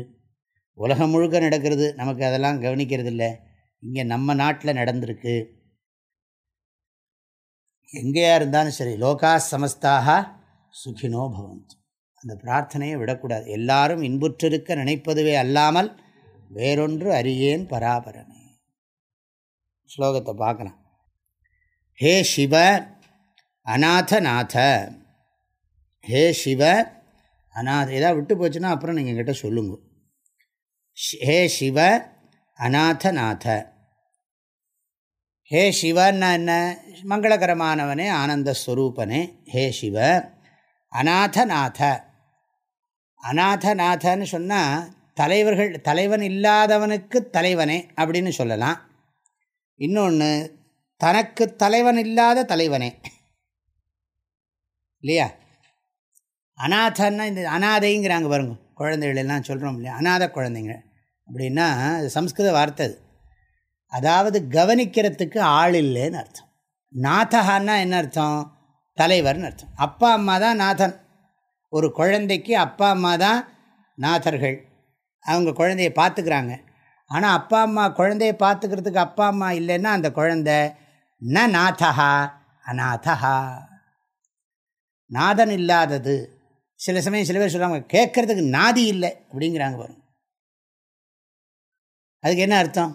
உலகம் முழுக்க நடக்கிறது நமக்கு அதெல்லாம் கவனிக்கிறது இல்லை இங்கே நம்ம நாட்டில் நடந்திருக்கு. எங்கேயா இருந்தாலும் சரி லோகா சமஸ்தாக சுகினோ பவந்து. அந்த பிரார்த்தனையை விடக்கூடாது. எல்லாரும் இன்புற்றிருக்க நினைப்பதுவே அல்லாமல் வேறொன்று அறியேன் பராபரமே. ஸ்லோகத்தை பார்க்கலாம். ஹே சிவ அநாதநாத. ஹே சிவ அநாத. ஏதாவது விட்டு போச்சுன்னா அப்புறம் நீங்கள் எங்கிட்ட சொல்லுங்க. ஹே சிவ அநாதநாத. ஹே சிவன்னா என்ன? மங்களகரமானவனே ஆனந்த ஸ்வரூபனே. ஹே சிவ அநாதநாத. அநாதநாதன்னு சொன்னால் தலைவர்கள் தலைவன் இல்லாதவனுக்கு தலைவனே அப்படின்னு சொல்லலாம். இன்னொன்று தனக்கு தலைவன் இல்லாத தலைவனே. இல்லையா? அநாதன்னா இந்த அனாதைங்கிறாங்க பாருங்க குழந்தைகள் எல்லாம் சொல்கிறோம் இல்லையா? அநாத குழந்தைங்க. அப்படின்னா சம்ஸ்கிருத வார்த்தை அது. அதாவது கவனிக்கிறதுக்கு ஆள் இல்லைன்னு அர்த்தம். நாதகான்னா என்ன அர்த்தம்? தலைவர்னு அர்த்தம். அப்பா அம்மா தான் நாதன். ஒரு குழந்தைக்கு அப்பா அம்மா தான் நாதர்கள். அவங்க குழந்தைய பார்த்துக்கிறாங்க. ஆனால் அப்பா அம்மா குழந்தைய பார்த்துக்கிறதுக்கு அப்பா அம்மா இல்லைன்னா அந்த குழந்தை ந நாதா அநாதா நாதன் இல்லாதது. சில சமயம் சில பேர் சொல்லுவாங்க கேட்குறதுக்கு நாதி இல்லை அப்படிங்கிறாங்க வரும் அதுக்கு என்ன அர்த்தம்?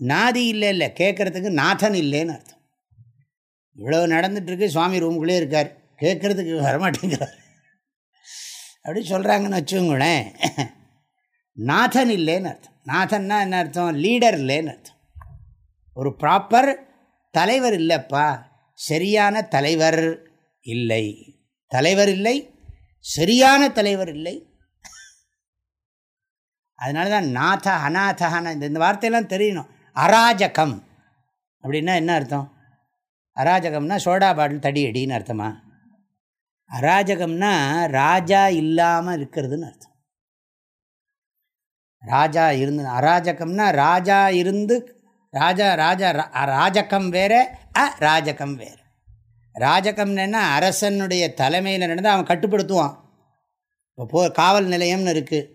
நாதி இல்லை இல்லை கேட்குறதுக்கு நாதன் இல்லைன்னு அர்த்தம். இவ்வளோ நடந்துட்டுருக்கு சுவாமி ரூமுக்குள்ளே இருக்கார். கேட்குறதுக்கு வரமாட்டேங்கிறார். அப்படி சொல்கிறாங்கன்னு வச்சுங்களேன் நாதன் இல்லைன்னு அர்த்தம். நாதன்னா என்ன அர்த்தம்? லீடர் இல்லைன்னு அர்த்தம். ஒரு ப்ராப்பர் தலைவர் இல்லைப்பா. சரியான தலைவர் இல்லை. தலைவர் இல்லை சரியான தலைவர் இல்லை. அதனால தான் நாத அநாதகான இந்த இந்த வார்த்தையெல்லாம் தெரியணும். அராஜகம் அப்படின்னா என்ன அர்த்தம்? அராஜகம்னா சோடா பாட்டில் தடி அடின்னு அர்த்தமா? அராஜகம்னா ராஜா இல்லாமல் இருக்கிறதுன்னு அர்த்தம். ராஜா இருந்து அராஜகம்னா ராஜா இருந்து ராஜா ராஜா ராஜகம் வேற அ ராஜகம் வேறு. ராஜகம்னா அரசனுடைய தலைமையில் நடந்து அவன் கட்டுப்படுத்துவான். இப்போ போ காவல் நிலையம்னு இருக்குது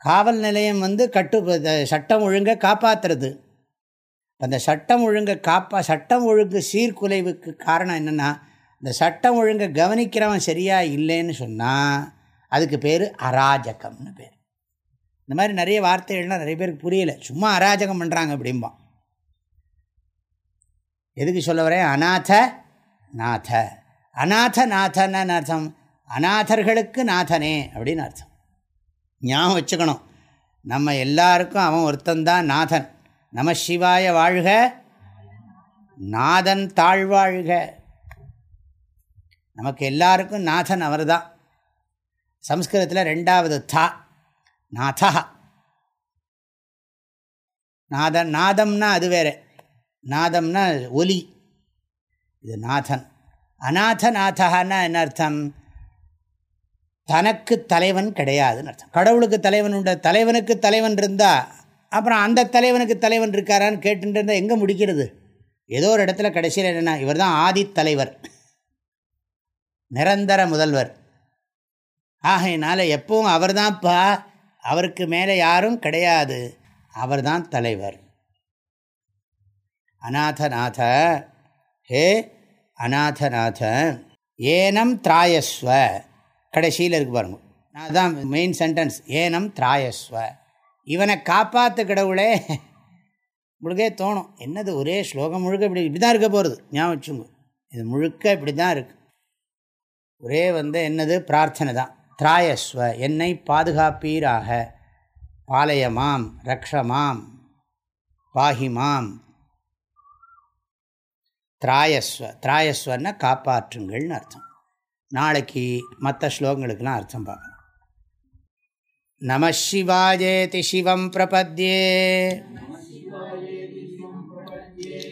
காவல் நிலையம் வந்து கட்டு சட்டம் ஒழுங்கை காப்பாற்றுறது அந்த சட்டம் ஒழுங்கை காப்பா சட்டம் ஒழுங்கு சீர்குலைவுக்கு காரணம் என்னென்னா இந்த சட்டம் ஒழுங்கை கவனிக்கிறவன் சரியாக இல்லைன்னு சொன்னால் அதுக்கு பேர் அராஜகம்னு பேர். இந்த மாதிரி நிறைய வார்த்தைகள்லாம் நிறைய பேருக்கு புரியலை. சும்மா அராஜகம் பண்ணுறாங்க அப்படிம்பான் எதுக்கு சொல்ல வரேன்? அநாத நாத. அநாத நாதன்னு அர்த்தம்? அநாதர்களுக்கு நாதனே அப்படின்னு அர்த்தம். ஞாபகம் வச்சுக்கணும். நம்ம எல்லாருக்கும் அவன் ஒருத்தந்தான் நாதன். நம சிவாய வாழ்க. நாதன் தாழ்வாழ்க. நமக்கு எல்லாருக்கும் நாதன் அவர் தான் சம்ஸ்கிருதத்தில் ரெண்டாவது தா நாதா. நாதன் நாதம்னா அது வேறு. நாதம்னா ஒலி. இது நாதன். அநாத நாதகான்னா என்ன அர்த்தம்? தனக்கு தலைவன் கிடையாதுன்னு அர்த்தம். கடவுளுக்கு தலைவன் உண்ட தலைவனுக்கு தலைவன் இருந்தால் அப்புறம் அந்த தலைவனுக்கு தலைவன் இருக்காரான்னு கேட்டுட்டு இருந்தால் எங்கே முடிக்கிறது? ஏதோ ஒரு இடத்துல கடைசியில் என்னென்னா இவர் தான் ஆதித்தலைவர். நிரந்தர முதல்வர். ஆகையினால எப்பவும் அவர் தான்ப்பா அவருக்கு மேலே யாரும் கிடையாது. அவர் தான் தலைவர். அநாதநாத ஹே அநாதநாத ஏனம் திராயஸ்வ. கடைசியில் இருக்கு பாருங்க. அதுதான் மெயின் சென்டென்ஸ் ஏனம் திராயஸ்வ. இவனை காப்பாற்று கடவுளே உங்களுக்கே தோணும். என்னது ஒரே ஸ்லோகம் முழுக்க இப்படி இப்படி தான் இருக்க போகிறது ஞாபகம் வச்சுங்க இது முழுக்க இப்படி தான் இருக்குது ஒரே வந்து என்னது? பிரார்த்தனை தான். திராயஸ்வ என்னை பாதுகாப்பீராக. பாளையமாம் ரக்ஷமாம் பாகிமாம். திராயஸ்வ திராயஸ்வன்னா காப்பாற்றுங்கள்னு அர்த்தம். நாளைக்கு மற்ற ஸ்லோகங்களுக்கெல்லாம் அர்த்தம் பார்க்கணும். நம சிவாஜேதி சிவம் பிரபத்யே.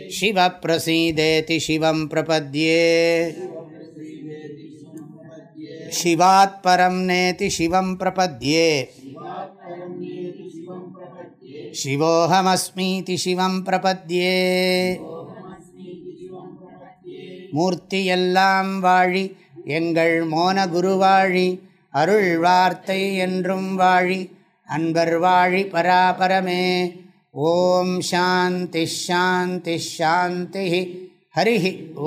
சிவ பிரசீதேதி சிவம் பிரபத்யே. शिवात् परं नेति शिवं प्रपद्ये शिवोऽहमस्मीति शिवं प्रपद्ये மூர்த்தியெல்லாம் வாழி எங்கள் மோன குருவாழி அருள் வார்த்தை என்றும் வாழி அன்பர் வாழி பராபரமே ஓம் சாந்தி ஷாந்தி ஷாந்தி ஹரி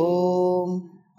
ஓம்